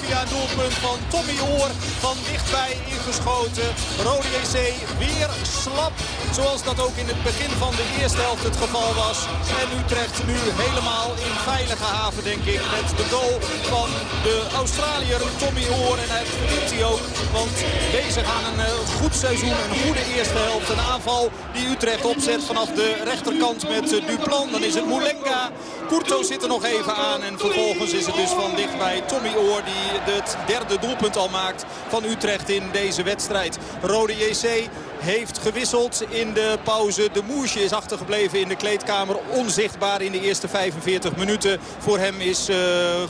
via een doelpunt van Tommy Oor. Van dichtbij ingeschoten. Rode JC weer slap. Zoals dat ook in het begin van de eerste helft het geval was. En Utrecht nu helemaal in veilige haven, denk ik. Met de goal van de Australiër Tommy Oor. En hij verdient hij ook. Want deze gaan een eh, goed seizoen, een goede eerste helft. Een aanval die Utrecht opzet vanaf de rechterkant met eh, Duplan. Dan is het Moulenga. Kurto zit er nog even aan. En vervolgens is het dus van dichtbij Tommy Oor die het derde doelpunt al maakt van Utrecht in deze wedstrijd. Rode JC heeft gewisseld in de pauze. De Moesje is achtergebleven in de kleedkamer. Onzichtbaar in de eerste 45 minuten. Voor hem is uh,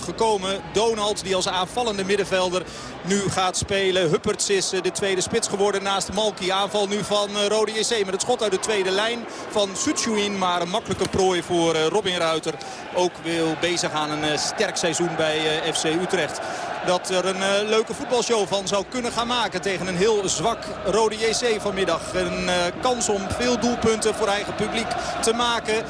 gekomen Donald die als aanvallende middenvelder nu gaat spelen. Hupperts is uh, de tweede spits geworden naast Malki. Aanval nu van uh, Rode JC met het schot uit de tweede lijn van Suchuin. Maar een makkelijke prooi voor Robin Ruiter. Ook wil bezig aan een sterk seizoen bij FC Utrecht dat er een uh, leuke voetbalshow van zou kunnen gaan maken tegen een heel zwak Rode JC vanmiddag. Een uh, kans om veel doelpunten voor eigen publiek te maken.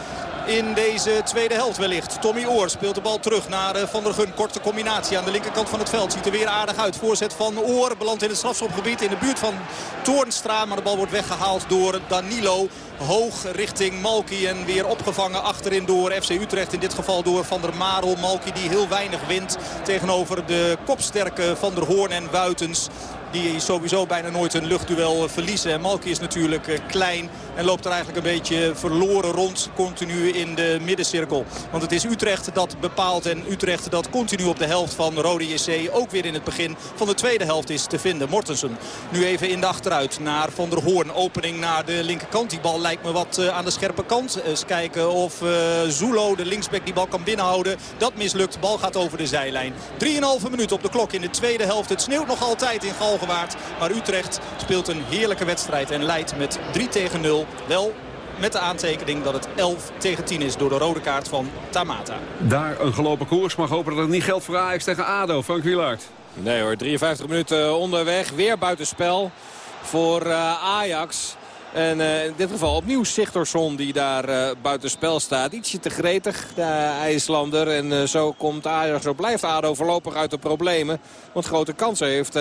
In deze tweede helft wellicht. Tommy Oor speelt de bal terug naar Van der Gun. Korte combinatie aan de linkerkant van het veld. Ziet er weer aardig uit. Voorzet van Oor belandt in het strafschopgebied in de buurt van Toornstra. Maar de bal wordt weggehaald door Danilo. Hoog richting Malki en weer opgevangen achterin door FC Utrecht. In dit geval door Van der Marel. Malki die heel weinig wint tegenover de kopsterke Van der Hoorn en Wuitens die sowieso bijna nooit een luchtduel verliezen. En Malki is natuurlijk eh, klein en loopt er eigenlijk een beetje verloren rond. Continu in de middencirkel. Want het is Utrecht dat bepaalt. En Utrecht dat continu op de helft van Rode JC ook weer in het begin van de tweede helft is te vinden. Mortensen nu even in de achteruit naar Van der Hoorn. Opening naar de linkerkant. Die bal lijkt me wat eh, aan de scherpe kant. Eens kijken of uh, Zulo, de linksback, die bal kan binnenhouden. Dat mislukt. Bal gaat over de zijlijn. 3,5 minuut op de klok in de tweede helft. Het sneeuwt nog altijd in Galgenwaard. Maar Utrecht speelt een heerlijke wedstrijd en leidt met 3 tegen 0. Wel met de aantekening dat het 11 tegen 10 is door de rode kaart van Tamata. Daar een gelopen koers, maar hopen dat het niet geldt voor Ajax tegen ADO. Frank Wielaert. Nee hoor, 53 minuten onderweg. Weer buitenspel voor uh, Ajax. En uh, in dit geval opnieuw Sigtorsson die daar uh, buitenspel staat. Ietsje te gretig, de IJslander. En uh, zo komt Ajax, zo blijft ADO voorlopig uit de problemen. Want grote kansen heeft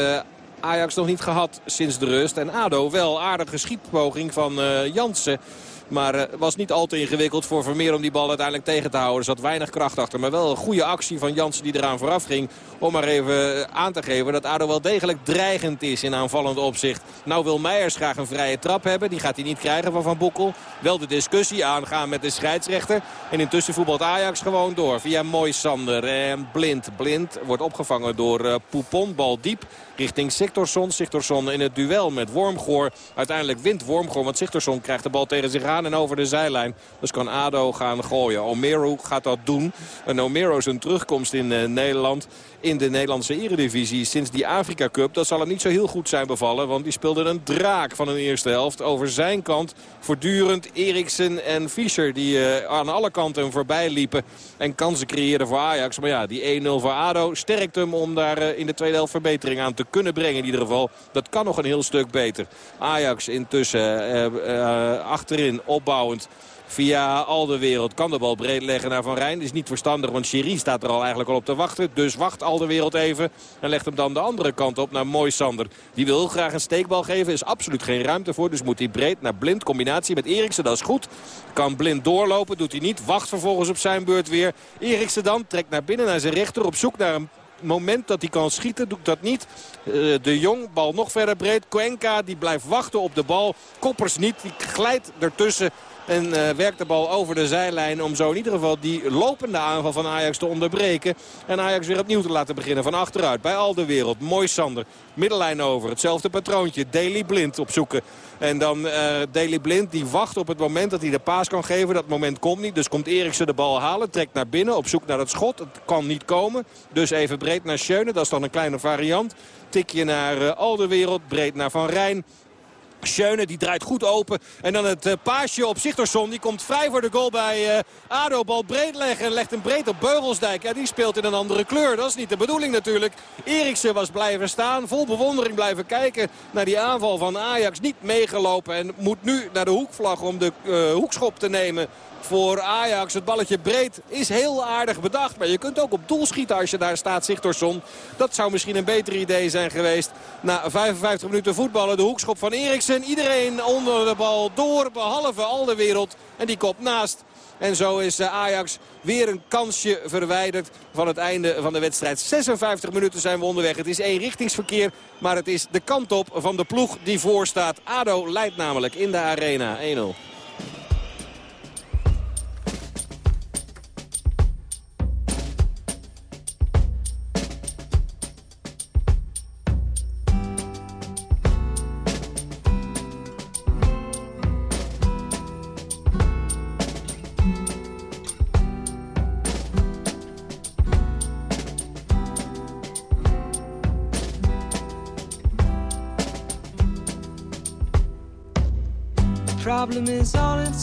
Ajax nog niet gehad sinds de rust. En ADO wel aardige schietpoging van Jansen. Maar uh, was niet al te ingewikkeld voor Vermeer om die bal uiteindelijk tegen te houden. Er zat weinig kracht achter. Maar wel een goede actie van Jansen die eraan vooraf ging. Om maar even aan te geven dat ADO wel degelijk dreigend is in aanvallend opzicht. Nou wil Meijers graag een vrije trap hebben. Die gaat hij niet krijgen van Van Boekel. Wel de discussie aangaan met de scheidsrechter. En intussen voetbalt Ajax gewoon door via Moisander. En Blind. Blind wordt opgevangen door uh, Poupon. Bal diep richting Siktorsson. Siktorsson in het duel met Wormgoor. Uiteindelijk wint Wormgoor, want Siktorsson krijgt de bal tegen zich aan en over de zijlijn. Dus kan ADO gaan gooien. Omero gaat dat doen. En Omero zijn terugkomst in uh, Nederland in de Nederlandse eredivisie sinds die Afrika Cup. Dat zal hem niet zo heel goed zijn bevallen. Want die speelde een draak van een eerste helft. Over zijn kant voortdurend Eriksen en Fischer. Die uh, aan alle kanten voorbij liepen. En kansen creëerden voor Ajax. Maar ja, die 1-0 voor ADO sterkt hem om daar uh, in de tweede helft verbetering aan te kunnen brengen. In ieder geval, dat kan nog een heel stuk beter. Ajax intussen uh, achterin opbouwend. Via al de wereld kan de bal breed leggen naar Van Rijn. Is niet verstandig, want Chiri staat er al eigenlijk al op te wachten. Dus wacht al de wereld even. En legt hem dan de andere kant op naar Mooi Sander. Die wil graag een steekbal geven. Is absoluut geen ruimte voor. Dus moet hij breed naar Blind. Combinatie met Eriksen, dat is goed. Kan Blind doorlopen, doet hij niet. Wacht vervolgens op zijn beurt weer. Eriksen dan trekt naar binnen naar zijn rechter. Op zoek naar een moment dat hij kan schieten, doet dat niet. Uh, de Jong, bal nog verder breed. Cuenca, die blijft wachten op de bal. Koppers niet, die glijdt ertussen. En uh, werkt de bal over de zijlijn om zo in ieder geval die lopende aanval van Ajax te onderbreken. En Ajax weer opnieuw te laten beginnen van achteruit bij al. Mooi Sander, middenlijn over. Hetzelfde patroontje, Daily Blind opzoeken. En dan uh, Blind die wacht op het moment dat hij de paas kan geven. Dat moment komt niet, dus komt Eriksen de bal halen. Trekt naar binnen op zoek naar het schot. Het kan niet komen. Dus even breed naar Schöne, dat is dan een kleine variant. Tikje naar uh, al de wereld, breed naar Van Rijn. Schöne die draait goed open. En dan het uh, paasje op Sigtorsson. Die komt vrij voor de goal bij uh, ADO. Bal breed leggen. Legt hem breed op Beugelsdijk. Ja, die speelt in een andere kleur. Dat is niet de bedoeling natuurlijk. Eriksen was blijven staan. Vol bewondering blijven kijken naar die aanval van Ajax. Niet meegelopen. En moet nu naar de hoekvlag om de uh, hoekschop te nemen voor Ajax. Het balletje breed is heel aardig bedacht. Maar je kunt ook op doel schieten als je daar staat, Sigtorsson. Dat zou misschien een beter idee zijn geweest. Na 55 minuten voetballen, de hoekschop van Eriksen. Iedereen onder de bal door, behalve al de wereld. En die kop naast. En zo is Ajax weer een kansje verwijderd van het einde van de wedstrijd. 56 minuten zijn we onderweg. Het is eenrichtingsverkeer, maar het is de kant op van de ploeg die voorstaat. ADO leidt namelijk in de arena 1-0.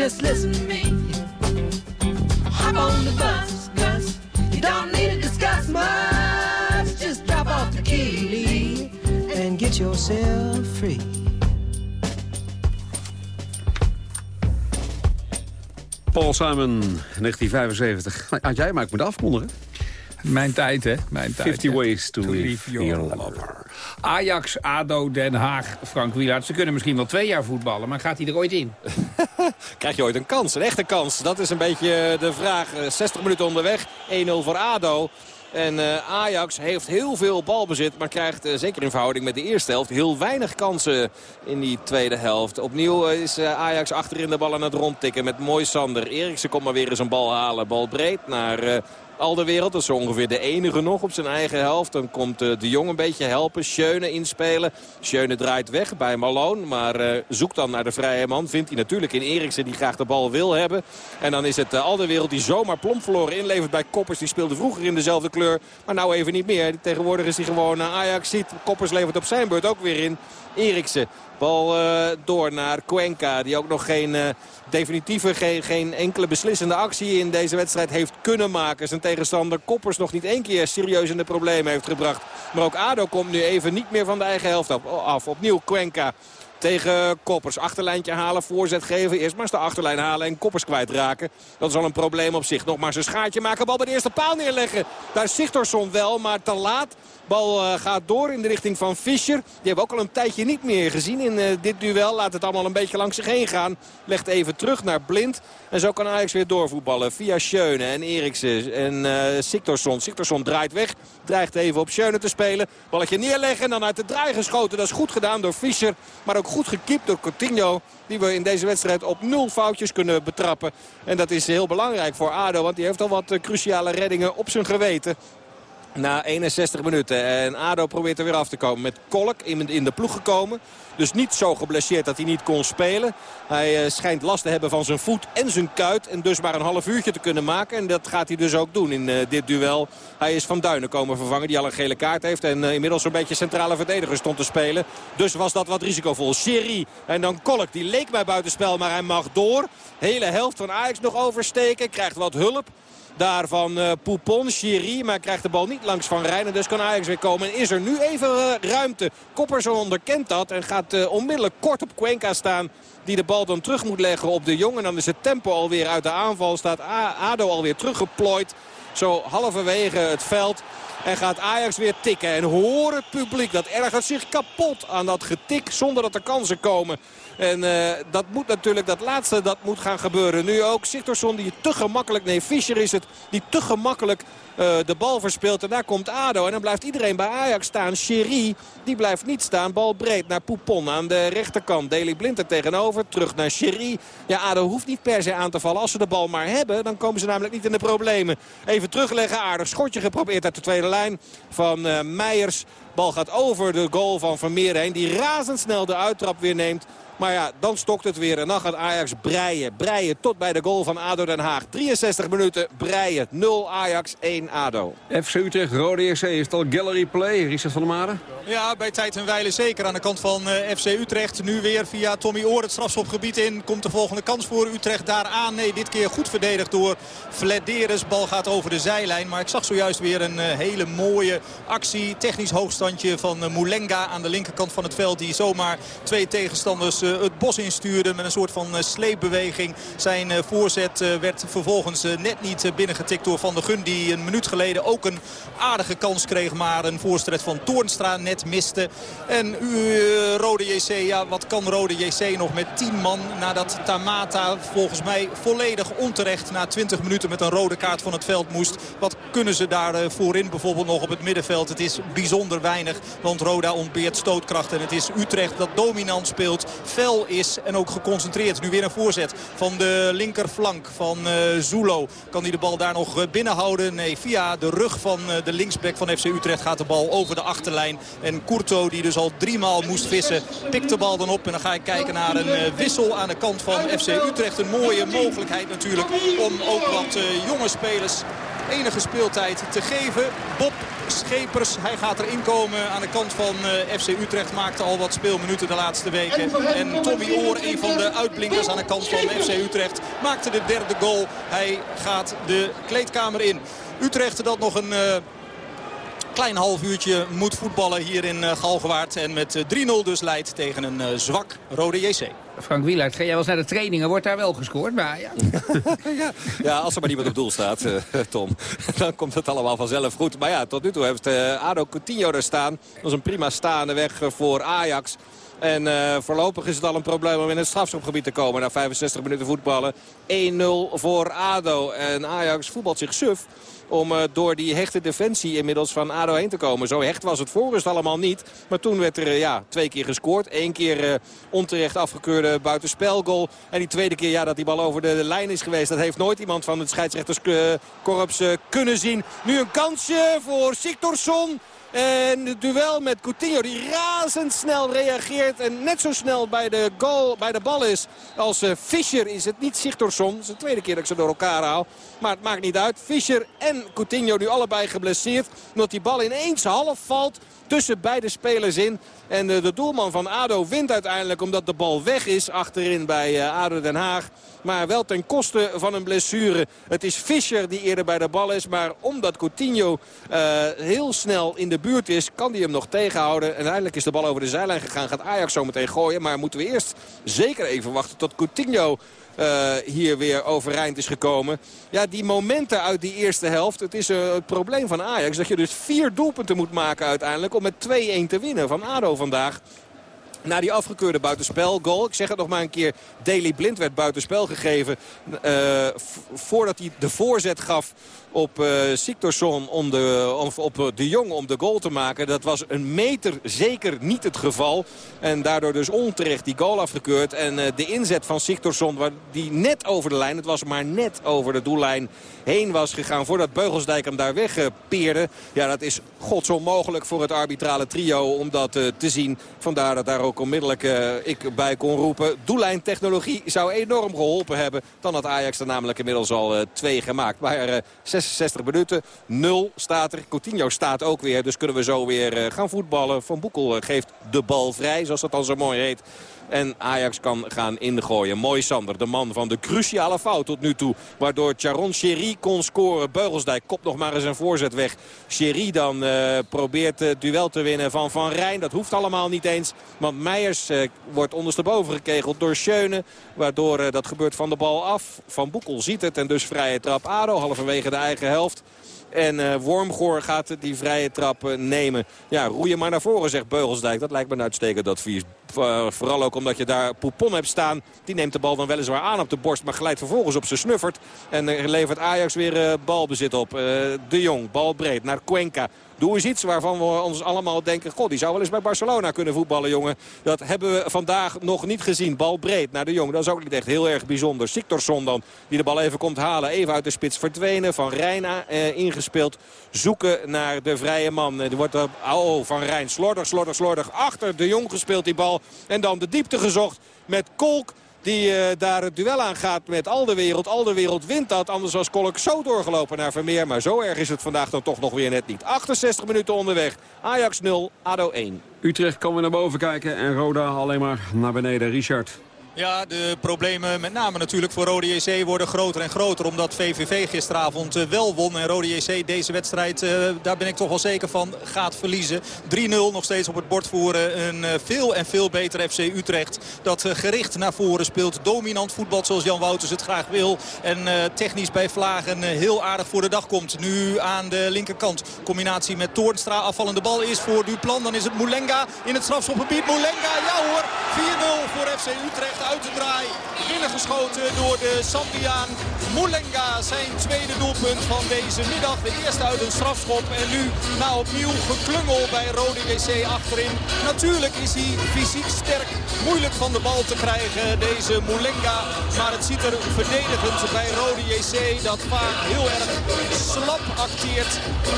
just listen to me. Hop on the bus, Gus. You don't need to discuss much. Just drop off the key, and get yourself free. Paul Simon, 1975. Had jij maar ik moet afkondigen. Mijn tijd, hè? Mijn tijd. 50 hè. ways to, To leave, leave your your lover. Ajax, ADO, Den Haag, Frank Wielaert. Ze kunnen misschien wel twee jaar voetballen, maar gaat hij er ooit in? Krijg je ooit een kans, een echte kans? Dat is een beetje de vraag. Eh, 60 minuten onderweg, 1-0 voor ADO. En eh, Ajax heeft heel veel balbezit, maar krijgt eh, zeker in verhouding met de eerste helft heel weinig kansen in die tweede helft. Opnieuw eh, is eh, Ajax achterin de bal aan het rondtikken met Mooi Sander. Eriksen komt maar weer eens een bal halen. Bal breed naar eh, Alderwereld. Dat is ongeveer de enige nog op zijn eigen helft. Dan komt eh, de Jong een beetje helpen. Schöne inspelen. Schöne draait weg bij Malone. Maar eh, zoekt dan naar de vrije man. Vindt hij natuurlijk in Eriksen die graag de bal wil hebben. En dan is het uh, Alderwereld die zomaar plomp verloren inlevert bij Koppers. Die speelde vroeger in dezelfde kleur. Maar nou even niet meer. Tegenwoordig is hij gewoon Ajax ziet. Koppers levert op zijn beurt ook weer in. Eriksen. Bal uh, door naar Cuenca. Die ook nog geen uh, definitieve, geen, geen, enkele beslissende actie in deze wedstrijd heeft kunnen maken. Zijn tegenstander Koppers nog niet één keer serieus in de problemen heeft gebracht. Maar ook ADO komt nu even niet meer van de eigen helft af. Opnieuw Cuenca tegen Koppers. Achterlijntje halen, voorzet geven. Eerst maar eens de achterlijn halen en Koppers kwijtraken. Dat is al een probleem op zich. Nog maar zijn schaartje maken. Bal bij de eerste paal neerleggen. Daar is wel, maar te laat. Bal uh, gaat door in de richting van Fischer. Die hebben we ook al een tijdje niet meer gezien in uh, dit duel. Laat het allemaal een beetje langs zich heen gaan. Legt even terug naar Blind. En zo kan Ajax weer doorvoetballen. Via Schöne en Eriksen en uh, Siktorsson. Siktorsson draait weg. Dreigt even op Schöne te spelen. Balletje neerleggen en dan uit de draai geschoten. Dat is goed gedaan door Fischer. Maar ook goed gekiept door Coutinho. Die we in deze wedstrijd op nul foutjes kunnen betrappen. En dat is heel belangrijk voor ADO. Want die heeft al wat cruciale reddingen op zijn geweten. Na 61 minuten. En ADO probeert er weer af te komen. Met Kolk in, de ploeg gekomen. Dus niet zo geblesseerd dat hij niet kon spelen. Hij uh, schijnt last te hebben van zijn voet en zijn kuit. En dus maar een half uurtje te kunnen maken. En dat gaat hij dus ook doen in uh, dit duel. Hij is Van Duinen komen vervangen. Die al een gele kaart heeft. En uh, inmiddels een beetje centrale verdediger stond te spelen. Dus was dat wat risicovol. Sherry en dan Kolk. Die leek bij buitenspel. Maar hij mag door. Hele helft van Ajax nog oversteken. Krijgt wat hulp daar van uh, Poupon, Chiri. Maar krijgt de bal niet langs Van Rijn. En dus kan Ajax weer komen. En is er nu even uh, ruimte. Kopperson onderkent dat. En gaat uh, onmiddellijk kort op Cuenca staan. Die de bal dan terug moet leggen op de Jong. En dan is het tempo alweer uit de aanval. Staat ADO alweer teruggeplooid. zo halverwege het veld. En gaat Ajax weer tikken. En hoor het publiek. Dat ergert zich kapot aan dat getik zonder dat er kansen komen. En uh, dat moet natuurlijk, dat laatste, dat moet gaan gebeuren. Nu ook Sigtorsson die te gemakkelijk, nee Fischer is het, die te gemakkelijk uh, de bal verspeelt. En daar komt Ado. En dan blijft iedereen bij Ajax staan. Sherry, die blijft niet staan. Bal breed naar Poupon aan de rechterkant. Deli Blind er tegenover. Terug naar Sherry. Ja, Ado hoeft niet per se aan te vallen. Als ze de bal maar hebben, dan komen ze namelijk niet in de problemen. Even terugleggen. Aardig schotje geprobeerd uit de tweede lijn van uh, Meijers. Bal gaat over de goal van Vermeer heen. Die razendsnel de uittrap weer neemt. Maar ja, dan stokt het weer. En dan gaat Ajax breien. Breien tot bij de goal van ADO Den Haag. 63 minuten breien. 0 Ajax, 1 ADO. FC Utrecht, Rode EC. Is het al gallery play? Richard van der Maren? Ja, bij tijd en wijle zeker aan de kant van uh, FC Utrecht. Nu weer via Tommy Oor het strafschopgebied in. Komt de volgende kans voor Utrecht daar aan. Nee, dit keer goed verdedigd door Flederis. Bal gaat over de zijlijn. Maar ik zag zojuist weer een uh, hele mooie actie. Technisch hoogstandje van uh, Moulenga aan de linkerkant van het veld. Die zomaar twee tegenstanders het bos instuurde met een soort van sleepbeweging. Zijn voorzet werd vervolgens net niet binnengetikt door Van der Gun. Die een minuut geleden ook een aardige kans kreeg. Maar een voorzet van Toornstra net miste. En uh, Rode JC, ja, wat kan Rode JC nog met 10 man nadat Tamata volgens mij volledig onterecht na 20 minuten met een rode kaart van het veld moest. Wat kunnen ze daar uh, voorin bijvoorbeeld nog op het middenveld? Het is bijzonder weinig, want Roda ontbeert stootkracht. En het is Utrecht dat dominant speelt, fel is en ook geconcentreerd. Nu weer een voorzet van de linkerflank van uh, Zulo. Kan hij de bal daar nog binnenhouden? Nee, via de rug van de linksback van FC Utrecht gaat de bal over de achterlijn. En Courto, die dus al driemaal moest vissen, pikt de bal dan op. En dan ga ik kijken naar een wissel aan de kant van FC Utrecht. Een mooie mogelijkheid natuurlijk om ook wat jonge spelers enige speeltijd te geven. Bob Schepers, hij gaat erin komen aan de kant van uh, FC Utrecht. Maakte al wat speelminuten de laatste weken. En Tommy Oor, een van de uitblinkers aan de kant van FC Utrecht, maakte de derde goal. Hij gaat de kleedkamer in. Utrecht dat nog een... klein half uurtje moet voetballen hier in uh, Galgenwaard. En met 3-0 dus leidt tegen een uh, zwak Rode JC. Frank Wielaert, ga jij wel eens naar de trainingen? Wordt daar wel gescoord? Maar ja. ja. ja, als er maar niemand op doel staat, uh, Tom. Dan komt het allemaal vanzelf goed. Maar ja, tot nu toe heeft Ado Coutinho er staan. Dat is een prima staande weg voor Ajax. En uh, voorlopig is het al een probleem om in het strafschopgebied te komen. Na 65 minuten voetballen 1-0 voor ADO. En Ajax voetbalt zich suf om uh, door die hechte defensie inmiddels van ADO heen te komen. Zo hecht was het voorrust allemaal niet. Maar toen werd er uh, ja, twee keer gescoord. Eén keer uh, onterecht afgekeurde buitenspelgoal. En die tweede keer ja, dat die bal over de, de lijn is geweest. Dat heeft nooit iemand van het scheidsrechterskorps kunnen zien. Nu een kansje voor Siktorsson. En het duel met Coutinho die razendsnel reageert. En net zo snel bij de, goal, bij de bal is als uh, Fischer is het niet Sigtorsson. Het is de tweede keer dat ik ze door elkaar haal. Maar het maakt niet uit. Fischer en Coutinho nu allebei geblesseerd. Omdat die bal ineens half valt tussen beide spelers in. En uh, de doelman van ADO wint uiteindelijk omdat de bal weg is achterin bij uh, ADO Den Haag. Maar wel ten koste van een blessure. Het is Fischer die eerder bij de bal is. Maar omdat Coutinho uh, heel snel in de buurt is, kan hij hem nog tegenhouden. En uiteindelijk is de bal over de zijlijn gegaan. Gaat Ajax zo meteen gooien. Maar moeten we eerst zeker even wachten tot Coutinho uh, hier weer overeind is gekomen. Ja, die momenten uit die eerste helft. Het is uh, het probleem van Ajax. Dat je dus vier doelpunten moet maken uiteindelijk om met 2-1 te winnen van ADO vandaag. Na die afgekeurde buitenspelgoal. Ik zeg het nog maar een keer. Daley Blind werd buitenspel gegeven. Uh, voordat hij de voorzet gaf op uh, om de, of op de Jong om de goal te maken. Dat was een meter zeker niet het geval. En daardoor dus onterecht die goal afgekeurd. En uh, de inzet van Siktorsson, die net over de lijn, het was maar net over de doellijn heen was gegaan. Voordat Beugelsdijk hem daar wegpeerde. Ja, dat is godsonmogelijk voor het arbitrale trio om dat te zien. Vandaar dat daar ook onmiddellijk ik bij kon roepen. Doellijntechnologie zou enorm geholpen hebben. Dan had Ajax er namelijk inmiddels al twee gemaakt. Maar 66 minuten. 0 staat er. Coutinho staat ook weer. Dus kunnen we zo weer gaan voetballen. Van Boekel geeft de bal vrij. Zoals dat dan zo mooi heet En Ajax kan gaan ingooien. Mooi Sander, de man van de cruciale fout tot nu toe. Waardoor Charon Sherry kon scoren. Beugelsdijk kopt nog maar eens een voorzet weg. Sherry dan uh, probeert het duel te winnen van Van Rijn. Dat hoeft allemaal niet eens. Want Meijers uh, wordt ondersteboven gekegeld door Schöne. Waardoor uh, dat gebeurt van de bal af. Van Boekel ziet het en dus vrije trap ADO. Halverwege de eigen helft. En uh, Wormgoor gaat die vrije trap uh, nemen. Ja, roeien maar naar voren, zegt Beugelsdijk. Dat lijkt me een uitstekend advies. Uh, vooral ook omdat je daar Poupon hebt staan. Die neemt de bal dan weliswaar aan op de borst. Maar glijdt vervolgens op zijn snuffert. En levert Ajax weer balbezit op. de Jong, bal breed naar Cuenca. Doe eens iets waarvan we ons allemaal denken... God, die zou wel eens bij Barcelona kunnen voetballen, jongen. Dat hebben we vandaag nog niet gezien. Bal breed naar de Jong. Dat is ook niet echt heel erg bijzonder. Siktorsson dan, die de bal even komt halen. Even uit de spits verdwenen. Van Rijna eh, ingespeeld. Zoeken naar de vrije man. Er wordt er, oh, Van Rijn slordig, slordig, slordig. Achter de Jong gespeeld die bal. En dan de diepte gezocht met Kolk. Die uh, daar het duel aangaat met al de wereld. Al de wereld wint dat. Anders was Kolk zo doorgelopen naar Vermeer. Maar zo erg is het vandaag dan toch nog weer net niet. 68 minuten onderweg. Ajax 0, ADO 1. Utrecht weer naar boven kijken. En Roda alleen maar naar beneden. Richard. Ja, de problemen met name natuurlijk voor Rode JC worden groter en groter. Omdat VVV gisteravond wel won. En Rode JC deze wedstrijd, daar ben ik toch wel zeker van, gaat verliezen. 3-0 nog steeds op het bord voeren. Een veel en veel beter FC Utrecht. Dat gericht naar voren speelt. Dominant voetbal zoals Jan Wouters het graag wil. En technisch bij Vlagen heel aardig voor de dag komt. Nu aan de linkerkant. Combinatie met Toornstra. Afvallende bal is voor Duplan. Dan is het Moulenga in het strafschopgebied. Moulenga, ja hoor. 4-0 voor FC Utrecht uit de draai. Binnengeschoten door de Sambiaan Moulenga. Zijn tweede doelpunt van deze middag. De eerste uit een strafschop. En nu na opnieuw geklungel bij Rode JC achterin. Natuurlijk is hij fysiek sterk. Moeilijk van de bal te krijgen, deze Moulenga. Maar het ziet er verdedigend bij Rode JC dat vaak heel erg slap acteert.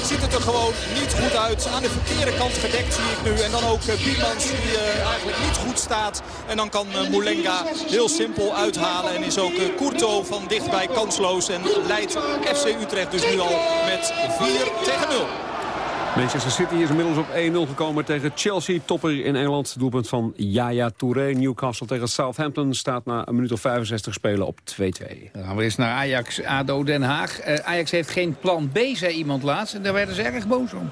Ziet het er gewoon niet goed uit. Aan de verkeerde kant gedekt zie ik nu. En dan ook Biemans die uh, eigenlijk niet goed staat. En dan kan uh, heel simpel uithalen. En is ook Courto van dichtbij kansloos. En leidt FC Utrecht dus nu al met 4 tegen 0. Manchester City is inmiddels op 1-0 gekomen tegen Chelsea. Topper in Engeland. Doelpunt van Yaya Touré. Newcastle tegen Southampton staat na een minuut of 65 spelen op 2-2. Dan gaan we eens naar Ajax, ADO Den Haag. Uh, Ajax heeft geen plan B, zei iemand laatst. En daar werden ze erg boos om.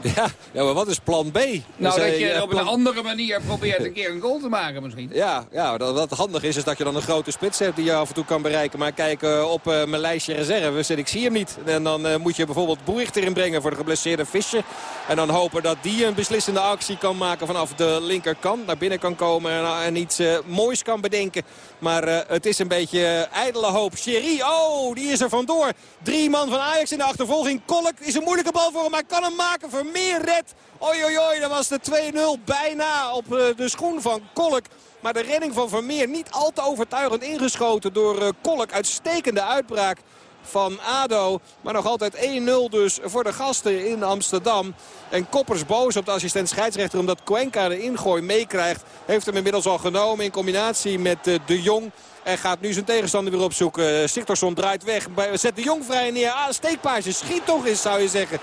Ja, ja, maar wat is plan B? Nou, dat je op een andere manier probeert een keer een goal te maken misschien. Ja, ja dat, wat handig is, is dat je dan een grote spits hebt die je af en toe kan bereiken. Maar kijk, uh, op uh, mijn lijstje reserves en ik zie hem niet. En dan uh, moet je bijvoorbeeld Boericht erin brengen voor de geblesseerde visje. En dan hopen dat die een beslissende actie kan maken vanaf de linkerkant. Naar binnen kan komen en, en iets moois kan bedenken. Maar het is een beetje ijdele hoop. Sherry, oh, die is er vandoor. Drie man van Ajax in de achtervolging. Kolk is een moeilijke bal voor hem, maar kan hem maken. Vermeer red. Oei, dat was de 2-0 bijna op de schoen van Kolk. Maar de redding van Vermeer niet al te overtuigend ingeschoten door Kolk. Uitstekende uitbraak van ADO. Maar nog altijd 1-0 dus voor de gasten in Amsterdam. En Koppers boos op de assistent scheidsrechter omdat Cuenca de ingooi meekrijgt. Heeft hem inmiddels al genomen in combinatie met De Jong. En gaat nu zijn tegenstander weer opzoeken. Siktorsson draait weg. Zet de Jong vrij neer. Ah, steekpaasje. Schiet toch eens zou je zeggen.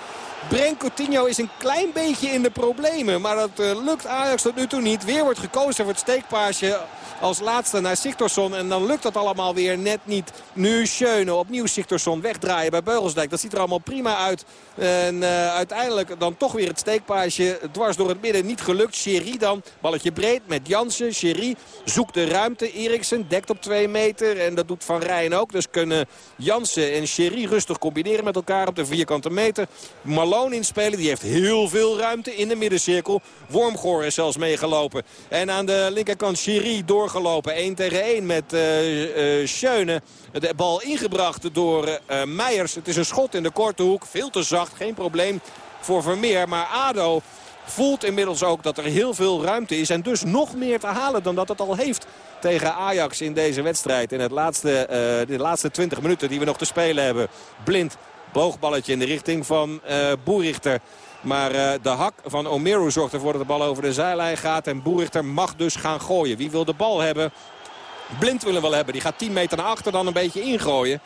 Brenk Coutinho is een klein beetje in de problemen. Maar dat uh, lukt Ajax tot nu toe niet. Weer wordt gekozen voor het steekpaasje als laatste naar Siktorsson. En dan lukt dat allemaal weer net niet. Nu Schöne, opnieuw Siktorsson wegdraaien bij Beugelsdijk. Dat ziet er allemaal prima uit. En uh, uiteindelijk dan toch weer het steekpaasje dwars door het midden. Niet gelukt. Sherry dan. Balletje breed met Jansen. Sherry zoekt de ruimte. Eriksen dekt op 2 meter. En dat doet Van Rijn ook. Dus kunnen Jansen en Sherry rustig combineren met elkaar op de vierkante meter. Inspelen. Die heeft heel veel ruimte in de middencirkel. Wormgoor is zelfs meegelopen. En aan de linkerkant Sherry doorgelopen. 1 tegen 1 met uh, Schöne. De bal ingebracht door uh, Meijers. Het is een schot in de korte hoek. Veel te zacht. Geen probleem voor Vermeer. Maar ADO voelt inmiddels ook dat er heel veel ruimte is. En dus nog meer te halen dan dat het al heeft tegen Ajax in deze wedstrijd. In het laatste, de laatste 20 minuten die we nog te spelen hebben. Blind. Boogballetje in de richting van uh, Boerichter. Maar uh, de hak van Omeru zorgt ervoor dat de bal over de zijlijn gaat. En Boerichter mag dus gaan gooien. Wie wil de bal hebben? Blind willen wel hebben. Die gaat 10 meter naar achter dan een beetje ingooien.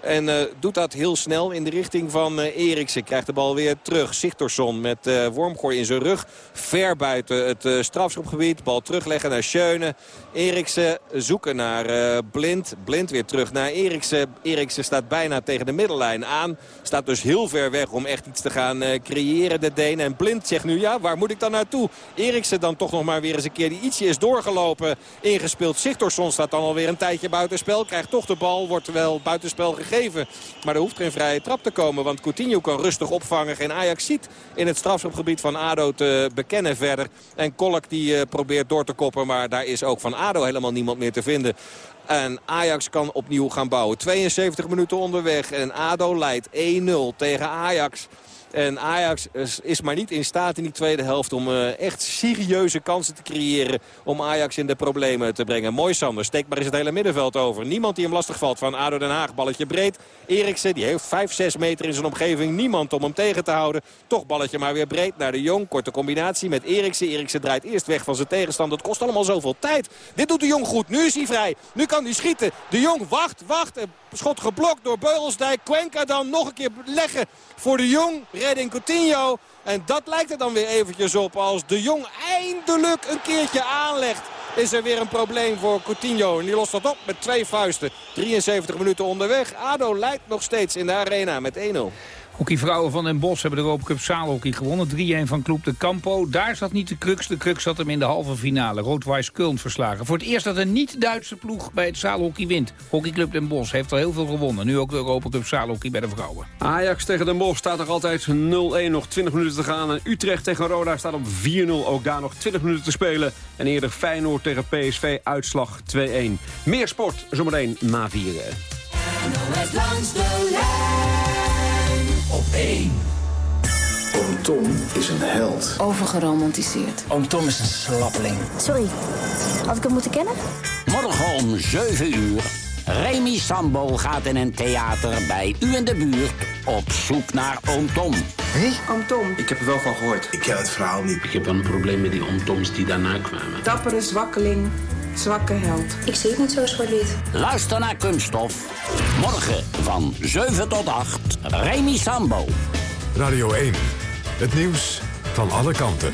En uh, doet dat heel snel in de richting van uh, Eriksen. Krijgt de bal weer terug. Sigtorsson met uh, Wormgooi in zijn rug. Ver buiten het strafschopgebied. Bal terugleggen naar Schöne. Eriksen zoeken naar Blind. Blind weer terug naar Eriksen. Eriksen staat bijna tegen de middellijn aan. Staat dus heel ver weg om echt iets te gaan creëren, de Deen. En Blind zegt nu, ja, waar moet ik dan naartoe? Eriksen dan toch nog maar weer eens een keer die ietsje is doorgelopen. Ingespeeld. Sigtorsson staat dan alweer een tijdje buitenspel. Krijgt toch de bal. Wordt wel buitenspel gegeven. Maar er hoeft geen vrije trap te komen. Want Coutinho kan rustig opvangen. Geen Ajax ziet in het strafschopgebied van ADO te bekennen verder. En Kolk die uh, probeert door te koppen. Maar daar is ook van ADO helemaal niemand meer te vinden. En Ajax kan opnieuw gaan bouwen. 72 minuten onderweg. En ADO leidt 1-0 tegen Ajax. En Ajax is maar niet in staat in die tweede helft om uh, echt serieuze kansen te creëren. Om Ajax in de problemen te brengen. Mooi Sander, steekt maar eens het hele middenveld over. Niemand die hem lastig valt van ADO Den Haag. Balletje breed. Eriksen die heeft 5, 6 meter in zijn omgeving. Niemand om hem tegen te houden. Toch balletje maar weer breed naar de Jong. Korte combinatie met Eriksen. Eriksen draait eerst weg van zijn tegenstander. Het kost allemaal zoveel tijd. Dit doet de Jong goed. Nu is hij vrij. Nu kan hij schieten. De Jong wacht, wacht. Schot geblokt door Beugelsdijk. Cuenca dan nog een keer leggen voor de Jong. Redding Coutinho. En dat lijkt er dan weer eventjes op. Als de Jong eindelijk een keertje aanlegt is er weer een probleem voor Coutinho. En die lost dat op met twee vuisten. 73 minuten onderweg. ADO leidt nog steeds in de arena met 1-0. Hockeyvrouwen van Den Bosch hebben de Europa Cup zaalhockey gewonnen. 3-1 van Club de Campo. Daar zat niet de crux. De crux zat hem in de halve finale. Rood-Weiss Köln verslagen. Voor het eerst dat een niet-Duitse ploeg bij het zaalhockey wint. Hockeyclub Den Bosch heeft al heel veel gewonnen. Nu ook de Europa Cup zaalhockey bij de vrouwen. Ajax tegen Den Bosch staat er altijd 0-1. Nog 20 minuten te gaan. En Utrecht tegen Roda staat op 4-0. Ook daar nog 20 minuten te spelen. En eerder Feyenoord tegen PSV. Uitslag 2-1. Meer sport zometeen na vieren. NOS langs de lijn op één. Oom Tom is een held. Overgeromantiseerd. Oom Tom is een slappeling. Sorry, had ik hem moeten kennen? Morgen om 7 uur. Remy Sambo gaat in een theater bij u in de buurt op zoek naar Oom Tom. Hé? Oom Tom. Ik heb er wel van gehoord. Ik ken het verhaal niet. Ik heb wel een probleem met die Oom Toms die daarna kwamen. Dappere zwakkeling zwakke held. Ik zie het niet zo zwart-wit. Luister naar Kunststof. Morgen van 7 tot 8. Remy Sambo. Radio 1. Het nieuws van alle kanten.